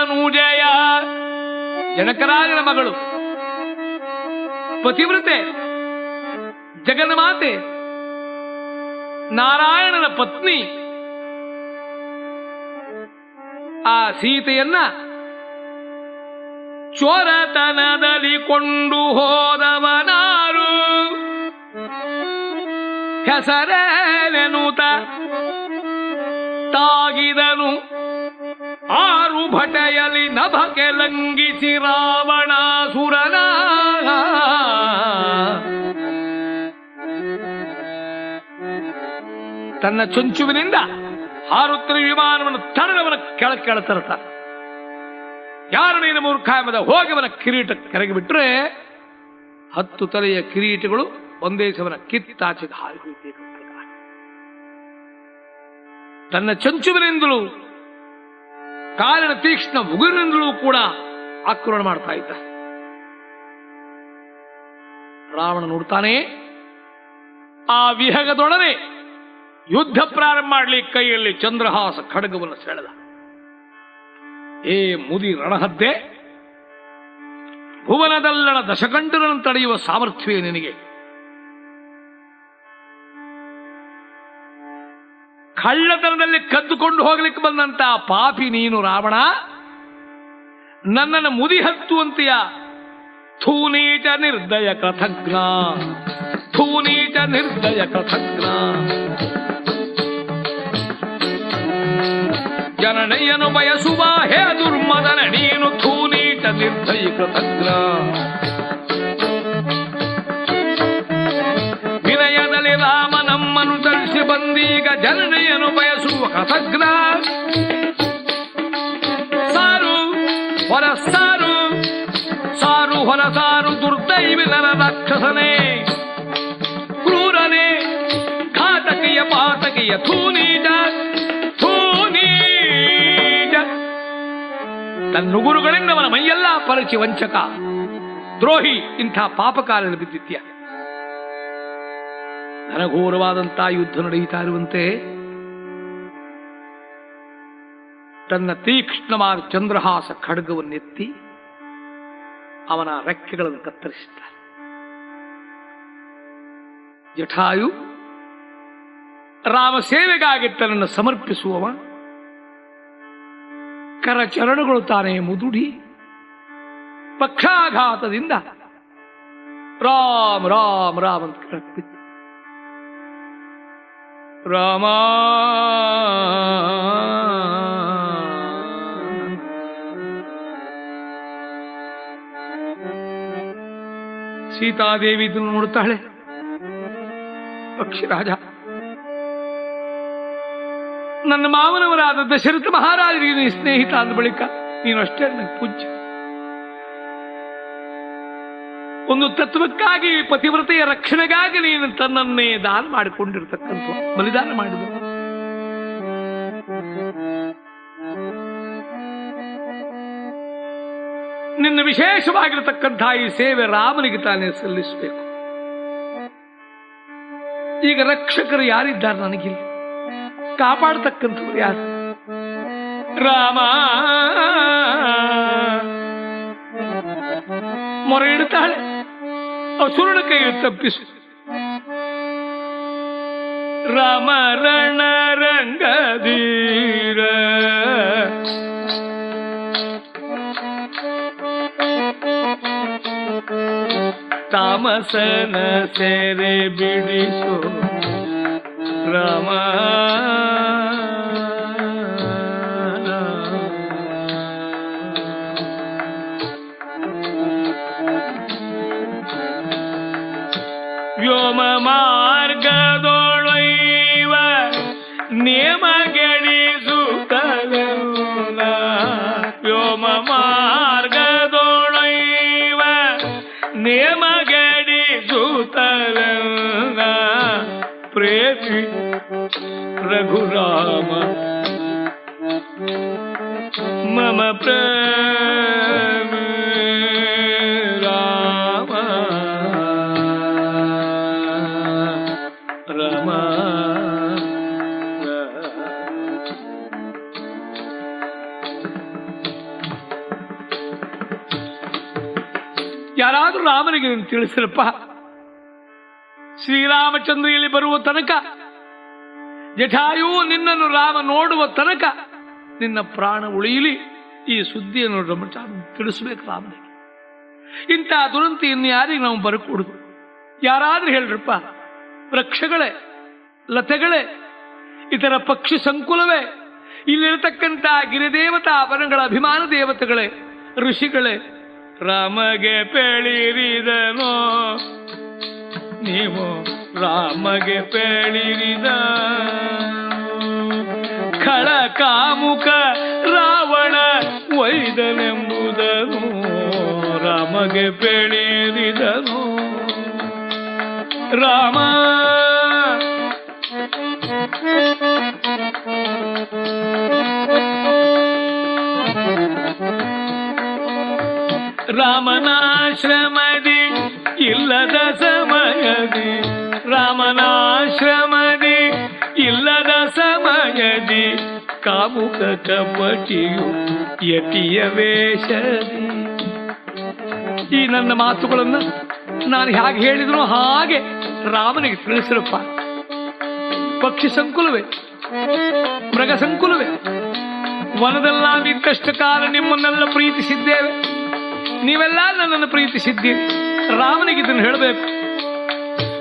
ಜನಕರಾಜನ ಮಗಳು. ಪತಿವ್ರತೆ ಜಗನ್ಮಾತೆ ನಾರಾಯಣನ ಪತ್ನಿ. ಆ ಸೀತೆಯನ್ನ ಚೋರತನದಲ್ಲಿ ಕೊಂಡು ಹೋದವನಾರು. ಹೆಸರೇನೆನುತ ತಾಗಿದನು. ಆರು ಭಟೆಯಲ್ಲಿ ನಭಕೆ ಲಂಘಿಸಿ ರಾವಣಾಸುರನ ತನ್ನ ಚುಂಚುವಿನಿಂದ ಹಾರುತ್ತಿರುವ ವಿಮಾನವನ್ನು ತಡೆದವನ ಕೆಳಕ್ಕೆ ಕೆಳ ತರ್ತಾನೆ ಯಾರು ನೀನು ಮೂರ್ಖ ಎಂಬುದ ಹೋಗವನ ಕಿರೀಟ ಕೆರಗಿ ಬಿಟ್ರೆ ಹತ್ತು ತಲೆಯ ಕಿರೀಟಗಳು ಒಂದೇ ಸಮನ ಕಿತ್ತಾಚೆಗೆ ಹಾರಿ ತನ್ನ ಚಂಚುವಿನಿಂದಲೂ ಕಾಲಿನ ತೀಕ್ಷ್ಣ ಉಗುರಿನಿಂದಲೂ ಕೂಡ ಆಕ್ರಮಣ ಮಾಡ್ತಾ ಇದ್ದ. ರಾವಣ ನೋಡ್ತಾನೆ, ಆ ವಿಹಗದೊಡನೆ ಯುದ್ಧ ಪ್ರಾರಂಭ ಮಾಡಲಿ ಕೈಯಲ್ಲಿ ಚಂದ್ರಹಾಸ ಖಡಗವನ್ನು ಸೆಳೆದ. ಏ ಮುದಿ ರಣಹದ್ದೆ ಭುವನದಲ್ಲಣ ದಶಕಂಠರನ್ನು ತಡೆಯುವ ಸಾಮರ್ಥ್ಯವೇ ನಿನಗೆ? ಕಳ್ಳತನದಲ್ಲಿ ಕದ್ದುಕೊಂಡು ಹೋಗ್ಲಿಕ್ಕೆ ಬಂದಂತ ಪಾಪಿ ನೀನು ರಾವಣ. ನನ್ನನ್ನು ಮುದಿ ಹತ್ತುವಂತೆಯ ಥೂನೀಚ ನಿರ್ದಯ ಕಥಗ್ನ. ಥೂನೀಚ ನಿರ್ದಯ ಕಥಗ್ನ. ಜನನೆಯನು ಬಯಸುವ ಹೇ ದುರ್ಮದನ, ನೀನು ಥೂನೀಚ ನಿರ್ದಯ ಕಥಗ್ನ. ಬಂದೀಗ ಜನನೆಯನ್ನು ಬಯಸುವ ಕಸಗ್ರ ಸಾರು, ಹೊರ ಸಾರು ಸಾರು, ಹೊರ ಸಾರು ದುರ್ದೈವಿ ನರ ರಾಕ್ಷಸನೇ. ಕ್ರೂರನೇ, ಘಾತಕಿಯ ಪಾತಕಿಯ ಥೂನೀಜ ಥೂನೀಜ ತನ್ನುಗುರುಗಳಿಂದ ಅವನ ಮೈಯೆಲ್ಲ ಪರಚಿ ವಂಚಕ ದ್ರೋಹಿ ಇಂಥ ಪಾಪಕಾಲದಲ್ಲಿ ಬಿದ್ದಿತ್ಯ ಘನಘೋರವಾದಂತಹ ಯುದ್ಧ ನಡೆಯುತ್ತಾ ಇರುವಂತೆ ತನ್ನ ತೀಕ್ಷ್ಣವಾದ ಚಂದ್ರಹಾಸ ಖಡ್ಗವನ್ನೆತ್ತಿ ಅವನ ರೆಕ್ಕೆಗಳನ್ನು ಕತ್ತರಿಸುತ್ತಾನೆ ಜಠಾಯು ರಾಮ ಸೇವೆಗಾಗಿ ತನ್ನನ್ನು ಸಮರ್ಪಿಸುವವ. ಕರಚರಣಗಳು ತಾನೇ ಮುದುಡಿ. ಪಕ್ಷಾಘಾತದಿಂದ ರಾಮ್ ರಾಮ್ ರಾಮ್ ಅಂತ. ರಾಮ. ಸೀತಾದೇವಿ ಇದನ್ನು ನೋಡುತ್ತಾಳೆ. ಪಕ್ಷಿರಾಜ, ನನ್ನ ಮಾವನವರಾದ ದಶರಥ ಮಹಾರಾಜರಿಗೆ ಸ್ನೇಹಿತ ಅಂದ ಬಳಿಕ ನೀನು ಅಷ್ಟೇ ನನಗೆ ಪೂಜ್ಯ. ಒಂದು ತತ್ವಕ್ಕಾಗಿ, ಪತಿವ್ರತೆಯ ರಕ್ಷಣೆಗಾಗಿ ನೀನು ತನ್ನನ್ನೇ ದಾನ ಮಾಡಿಕೊಂಡಿರ್ತಕ್ಕಂಥ ಬಲಿದಾನ ಮಾಡಿದ. ನಿನ್ನ ವಿಶೇಷವಾಗಿರತಕ್ಕಂತಹ ಈ ಸೇವೆ ರಾಮನಿಗೆ ತಾನೇ ಸಲ್ಲಿಸಬೇಕು. ಈಗ ರಕ್ಷಕರು ಯಾರಿದ್ದಾರೆ ನನಗಿಲ್ಲ? ಕಾಪಾಡತಕ್ಕಂಥವ್ರು ಯಾರು? ರಾಮ! ಮೊರೆ ಇಡುತ್ತಾಳೆ. ಅಸುರನ ಕೈ ತಪ್ಪಿಸು. ರಾಮ ರಣ ರಂಗಧೀರ ತಾಮಸನ ಸೆರೆ ಬಿಡಿಸು ರಾಮ. ರಘುರಾಮ ಮಮ ಪ್ರೇಮ ರಾಮ ರಮ ಯಾರಾದ್ರೂ ರಾಮನಿಗೆ ನೀನು ತಿಳಿಸಿರಪ್ಪ ಶ್ರೀರಾಮಚಂದ್ರ ಇಲ್ಲಿ ಬರುವ ತನಕ ಜಠಾಯು ನಿನ್ನನ್ನು ರಾಮ ನೋಡುವ ತನಕ ನಿನ್ನ ಪ್ರಾಣ ಉಳಿಯಲಿ. ಈ ಸುದ್ದಿಯನ್ನು ರಮಟ ತಿಳಿಸ್ಬೇಕು ರಾಮನಿಗೆ. ಇಂಥ ದುರಂತ ಇನ್ನು ಯಾರಿಗೆ ನಾವು ಬರಕೂಡುದು? ಯಾರಾದ್ರೂ ಹೇಳ್ರಪ್ಪ, ವೃಕ್ಷಗಳೇ, ಲತೆಗಳೇ, ಇತರ ಪಕ್ಷಿ ಸಂಕುಲವೇ, ಇಲ್ಲಿರತಕ್ಕಂಥ ಗಿರಿದೇವತಾ ವನಗಳ ಅಭಿಮಾನ ದೇವತೆಗಳೇ, ಋಷಿಗಳೇ, ರಾಮಗೆ ಪೇಳಿರಿದನೋ, ನೀವು ರಾಮಗೆ ಪೇಳಿರಿದ ಖಳ ಕಾಮುಕ ರಾವಣ ವೈದನೆಂಬುದನು. ರಾಮಗೆ ಪೇಳಿರಿದನು. ರಾಮ! ರಾಮನಾಶ್ರಮದಿ ಇಲ್ಲದ ಸಮಯದಿ ರಾಮನಾಶ್ರಮದಿ ಇಲ್ಲದ ಸಮಯದಿ ಕಾಮುಕ ಕಪಟಿಯು ಯತಿಯ ವೇಷದಿ ಈ ನನ್ನ ಮಾತುಗಳನ್ನು ನಾನು ಹೇಗೆ ಹೇಳಿದ್ರು ಹಾಗೆ ರಾಮನಿಗೆ ತಿಳಿಸಿರಪ್ಪ. ಪಕ್ಷಿ ಸಂಕುಲವೇ, ಮೃಗ ಸಂಕುಲವೇ, ವನದಲ್ಲ ನಿಂತಷ್ಟು ಕಾಲ ನಿಮ್ಮನ್ನೆಲ್ಲ ಪ್ರೀತಿಸಿದ್ದೇವೆ. ನೀವೆಲ್ಲ ನನ್ನನ್ನು ಪ್ರೀತಿಸಿದ್ದೀರಿ. ರಾಮನಿಗೆ ಇದನ್ನು ಹೇಳಬೇಕು.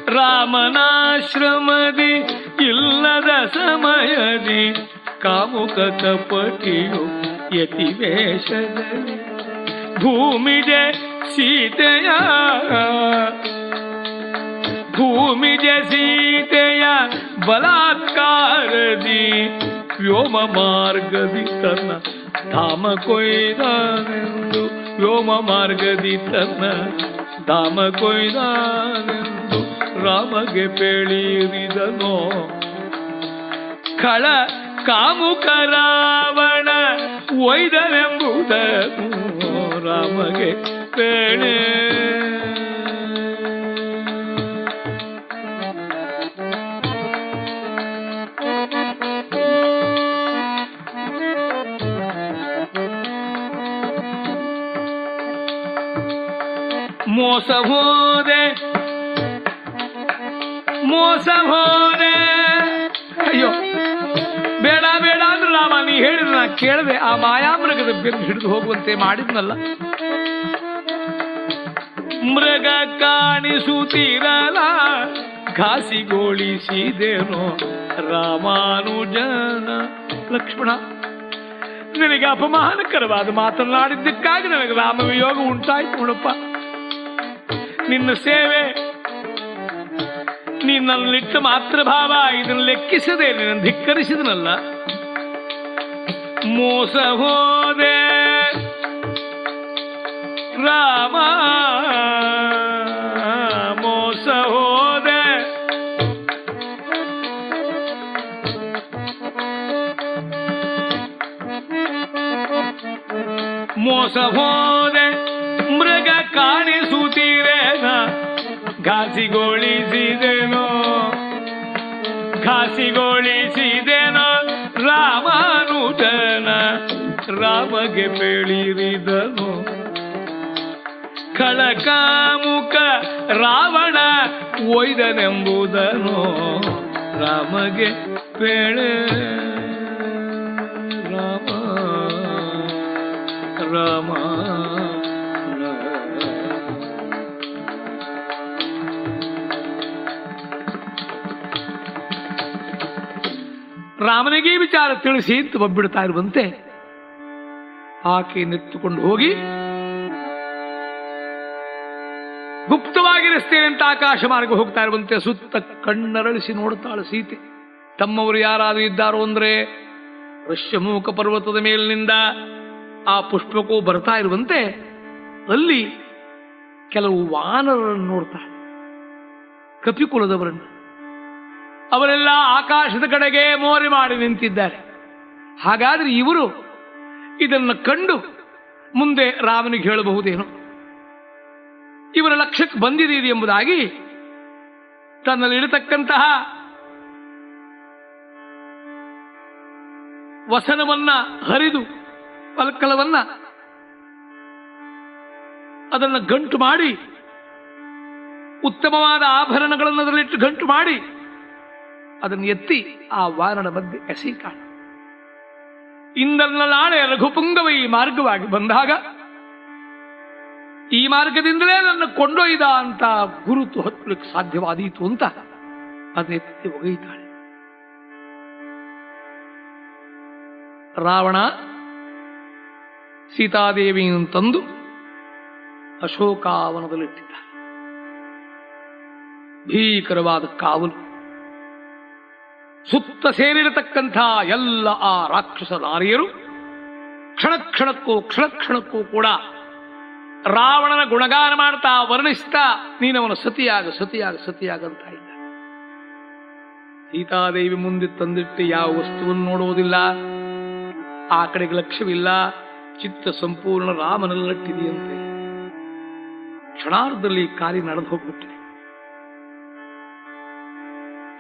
ರಾಮನಾಶ್ರಮದಿ ಇಲ್ಲದ ಸಮಯದಿ ಕಾಮುಕ ಕಪಟಿಯು ಯತಿವೇಶದಲ್ಲಿ ಭೂಮಿಗೆ ಸೀತೆಯ ಭೂಮಿಜ ಸೀತೆಯ ಬಲಾತ್ಕಾರದಿ ವ್ಯೋಮ ಮಾರ್ಗದಿ ತನ್ನ ಧಾಮ ಕೊಯ್ದಾನೆಂದು ವ್ಯೋಮ ಮಾರ್ಗದಿ ತನ್ನ ಧಾಮ ಕೊಯ್ದಾನೆಂದು ರಾಮಗೆ ಪೇಳಿರಿದನೋ ಕಳ ಕಾಮುಕ ರಾವಣ ಒಯ್ದನೆಂಬುದನು ರಾಮಗೆ ಪೇಣೆ ಮೋಸ ಹೋದೆ ಮೋಸ ಹೋದೆ ಅಯ್ಯೋ, ಬೇಡ ಬೇಡ ಅಂದ್ರೆ ರಾಮ ನೀ ಹೇಳಿದ್ರೆ ನಾ ಕೇಳಿದೆ, ಆ ಮಾಯಾಮೃಗದ ಬೆನ್ನು ಹಿಡಿದು ಹೋಗುವಂತೆ ಮಾಡಿದ್ನಲ್ಲ. ಮೃಗ ಕಾಣಿಸುತ್ತಿರಲ ಘಾಸಿಗೋಳಿಸಿದೇನೋ ರಾಮಾನುಜನ ಲಕ್ಷ್ಮಣ. ನಿನಗೆ ಅಪಮಾನಕರವಾದ ಮಾತನಾಡಿದ್ದಕ್ಕಾಗಿ ನನಗೆ ರಾಮವಿಯೋಗ ಉಂಟಾಯ್ತು ನೋಡಪ್ಪ. ನಿನ್ನ ಸೇವೆ ನಿನ್ನಲ್ಲಿಟ್ಟ ಮಾತ್ರ ಭಾವ ಇದನ್ನು ಲೆಕ್ಕಿಸದೆ ನಿನ್ನ ಧಿಕ್ಕರಿಸಿದನಲ್ಲ. ಮೋಸ ಹೋದೆ. ರಾಮ, ಮೋಸ ಹೋದೆ. ಮೋಸ ಹೋದೆ. ಮೃಗ ಕಾಣಿಸುತ್ತೀರೇನ? ಘಾಸಿಗೊಳಿಸಿದೆನೋ ಘಾಸಿಗೊಳಿಸಿದೆನೋ ರಾಮಾನುಜನ ರಾಮಗೆ ಬೆಳಿರಿದನು. ಕಳಕಾಮುಖ ರಾವಣ ಒಯ್ದನೆಂಬುದನು ರಾಮಗೆ ಬೆಳೆ ರಾಮ ರಾಮ. ರಾಮನಿಗೆ ವಿಚಾರ ತಿಳಿಸಿ ಅಂತ ಒಬ್ಬಿಡ್ತಾ ಇರುವಂತೆ ಆಕೆಯನ್ನೆತ್ತುಕೊಂಡು ಹೋಗಿ, ಗುಪ್ತವಾಗಿರಿಸ್ತೇನೆ ಅಂತ ಆಕಾಶ ಮಾರ್ಗ ಹೋಗ್ತಾ ಇರುವಂತೆ ಸುತ್ತ ಕಣ್ಣರಳಿಸಿ ನೋಡುತ್ತಾಳೆ ಸೀತೆ. ತಮ್ಮವರು ಯಾರಾದರೂ ಇದ್ದಾರೋ ಅಂದ್ರೆ ಋಷ್ಯಮೂಕ ಪರ್ವತದ ಮೇಲಿನಿಂದ ಆ ಪುಷ್ಪಕ್ಕೂ ಬರ್ತಾ ಇರುವಂತೆ ಅಲ್ಲಿ ಕೆಲವು ವಾನರನ್ನು ನೋಡ್ತಾಳೆ. ಕಪಿಕುಲದವರನ್ನು. ಅವರೆಲ್ಲ ಆಕಾಶದ ಕಡೆಗೆ ಮೋರೆ ಮಾಡಿ ನಿಂತಿದ್ದಾರೆ. ಹಾಗಾದ್ರೆ ಇವರು ಇದನ್ನು ಕಂಡು ಮುಂದೆ ರಾಮನಿಗೆ ಹೇಳಬಹುದೇನೋ? ಇವರ ಲಕ್ಷ್ಯಕ್ಕೆ ಬಂದಿದೆ ಎಂಬುದಾಗಿ ತನ್ನಲ್ಲಿ ಇಡತಕ್ಕಂತಹ ವಸನವನ್ನ ಹರಿದು ಪಲ್ಕಲವನ್ನ ಅದನ್ನು ಗಂಟು ಮಾಡಿ ಉತ್ತಮವಾದ ಆಭರಣಗಳನ್ನು ಅದರಲ್ಲಿಟ್ಟು ಗಂಟು ಮಾಡಿ ಅದನ್ನು ಎತ್ತಿ ಆ ವಾರಣ ಮಧ್ಯೆ ಎಸಿ ಇಂದಲ್ಲ ನಾಳೆ ರಘುಪುಂಗವ ಈ ಮಾರ್ಗವಾಗಿ ಬಂದಾಗ ಈ ಮಾರ್ಗದಿಂದಲೇ ನನ್ನ ಕೊಂಡೊಯ್ದ ಅಂತ ಗುರುತು ಹತ್ತಲಿಕ್ಕೆ ಸಾಧ್ಯವಾದೀತು ಅಂತ ಅದನ್ನೆತ್ತಿ ಒಗೈತಾಳೆ ರಾವಣ ಸೀತಾದೇವಿಯನ್ನು ತಂದು ಅಶೋಕಾವನದಲ್ಲಿಟ್ಟಿದ್ದ ಭೀಕರವಾದ ಕಾವಲು. ಸುತ್ತ ಸೇರಿರತಕ್ಕಂಥ ಎಲ್ಲ ಆ ರಾಕ್ಷಸ ನಾರಿಯರು ಕ್ಷಣ ಕ್ಷಣಕ್ಕೂ ಕ್ಷಣ ಕೂಡ ರಾವಣನ ಗುಣಗಾನ ಮಾಡ್ತಾ ವರ್ಣಿಸ್ತಾ, ನೀನವನು ಸತಿಯಾಗ ಸತಿಯಾಗ ಸತಿಯಾಗಂತ ಇದ್ದ ಸೀತಾದೇವಿ ಮುಂದೆ ತಂದಿಟ್ಟು ಯಾವ ವಸ್ತುವನ್ನು ನೋಡುವುದಿಲ್ಲ. ಆ ಕಡೆಗೆ ಲಕ್ಷ್ಯವಿಲ್ಲ. ಚಿತ್ತ ಸಂಪೂರ್ಣ ರಾಮನಲ್ಲಟ್ಟಿದೆಯಂತೆ. ಕ್ಷಣಾರ್ಧದಲ್ಲಿ ಕಾರ್ಯ ನಡೆದು ಹೋಗ್ಬಿಟ್ಟಿದೆ.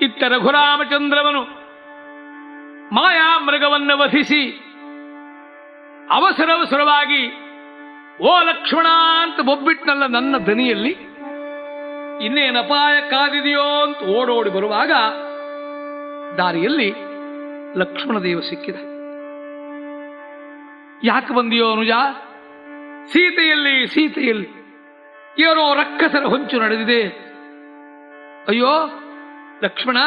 ಇತ್ತ ರಘುರಾಮಚಂದ್ರವನು ಮಾಯಾ ಮೃಗವನ್ನು ವಧಿಸಿ ಅವಸರವಸರವಾಗಿ, ಓ ಲಕ್ಷ್ಮಣ ಅಂತ ಬೊಬ್ಬಿಟ್ನಲ್ಲ ನನ್ನ ದನಿಯಲ್ಲಿ ಇನ್ನೇನು ಅಪಾಯ ಕಾದಿದೆಯೋ ಅಂತ ಓಡೋಡಿ ಬರುವಾಗ ದಾರಿಯಲ್ಲಿ ಲಕ್ಷ್ಮಣ ದೇವ ಸಿಕ್ಕಿದ. ಯಾಕೆ ಬಂದಿಯೋ ಅನುಜ? ಸೀತೆಯಲ್ಲಿ ಸೀತೆಯಲ್ಲಿ, ಏನೋ ರಕ್ಕಸರ ಹೊಂಚು ನಡೆದಿದೆ. ಅಯ್ಯೋ ಲಕ್ಷ್ಮಣ,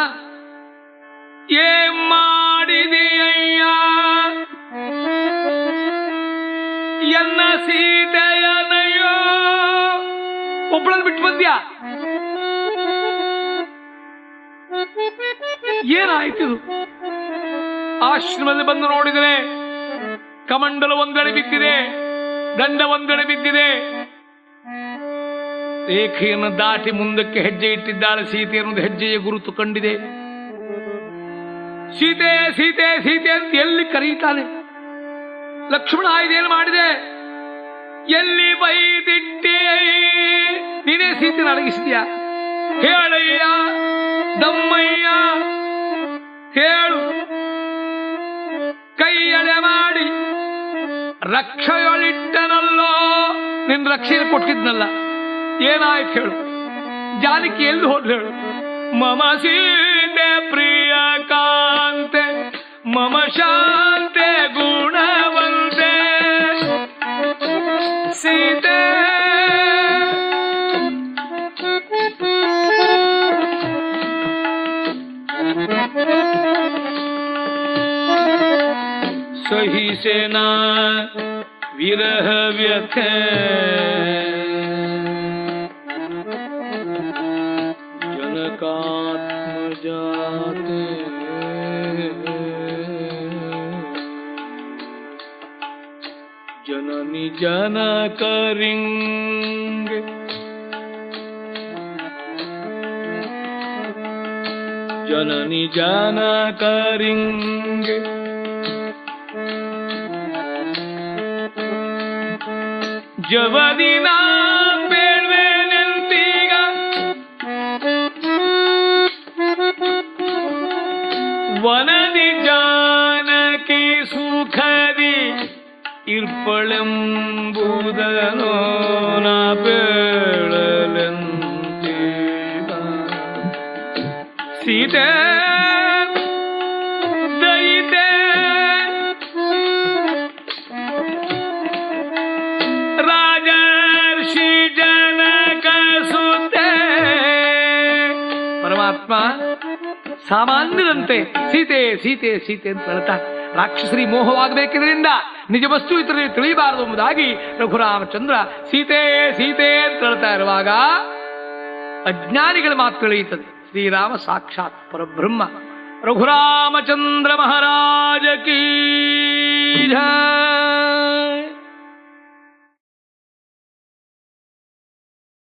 ಏನ್ ಮಾಡಿದೆಯಯ್ಯ? ಎನ್ನ ಸೀತೆಯನಯ್ಯೋ ಒಬ್ಬಳನ್ನು ಬಿಟ್ಟು ಬಂದ್ಯಾ? ಏನಾಯ್ತು? ಆಶ್ರಮದಲ್ಲಿ ಬಂದು ನೋಡಿದರೆ ಕಮಂಡಲ ಒಂದೆಡೆ ಬಿದ್ದಿದೆ, ದಂಡ ಒಂದೆಡೆ ಬಿದ್ದಿದೆ. ರೇಖೆಯನ್ನು ದಾಟಿ ಮುಂದಕ್ಕೆ ಹೆಜ್ಜೆ ಇಟ್ಟಿದ್ದಾಳೆ ಸೀತೆ ಅನ್ನೋದು ಹೆಜ್ಜೆಯ ಗುರುತು ಕಂಡಿದೆ. ಸೀತೆ ಸೀತೆ ಸೀತೆ ಅಂತ ಎಲ್ಲಿ ಕರೀತಾನೆ? ಲಕ್ಷ್ಮಣ ಇದೇನು ಮಾಡಿದೆ? ಎಲ್ಲಿ ಬೈದಿಟ್ಟೆ? ನೀನೇ ಸೀತೆ ಅಡಗಿಸಿದ್ಯಾ ಹೇಳಯ್ಯ, ದಮ್ಮಯ್ಯ, ಹೇಳು. ಕೈಯಡೆ ಮಾಡಿ ರಕ್ಷೆಯೊಳಿಟ್ಟನಲ್ಲೋ? ನಿನ್ ರಕ್ಷೆ ಕೊಟ್ಟಿದ್ನಲ್ಲ. ಏನಾಯ್ತು ಹೇಳು ಜಾನಕಿ ಎಲ್ಲಿ ಹೋದ್ಲು ಹೇಳು ಮಮ ಸೀತೆ ಪ್ರಿಯ ಕಾಂತೆ ಮಮ ಶಾಂತೆ ಗುಣವಂತೆ ಸೀತೆ ಸಹಿಸೇನಾ ವಿರಹ ವ್ಯಥೆ जनकात्मजाते क्या ना करेंगे। जननी जाना करेंगे। जवा ಸೀತೆ ಸೀತೆ ಸೀತೆ ಅಂತ ಹೇಳ್ತಾ ರಾಕ್ಷಸರಿ ಮೋಹವಾಗಬೇಕಿದ್ರಿಂದ ನಿಜ ವಸ್ತು ಇತರರಿಗೆ ತಿಳಿಯಬಾರದು ಎಂಬುದಾಗಿ ರಘುರಾಮಚಂದ್ರ ಸೀತೆ ಸೀತೆ ಅಂತ ಹೇಳ್ತಾ ಇರುವಾಗ ಅಜ್ಞಾನಿಗಳು ಮಾತು ತಿಳಿಯುತ್ತದೆ ಶ್ರೀರಾಮ ಸಾಕ್ಷಾತ್ ಪರಬ್ರಹ್ಮ ರಘುರಾಮಚಂದ್ರ ಮಹಾರಾಜ ಕೀ.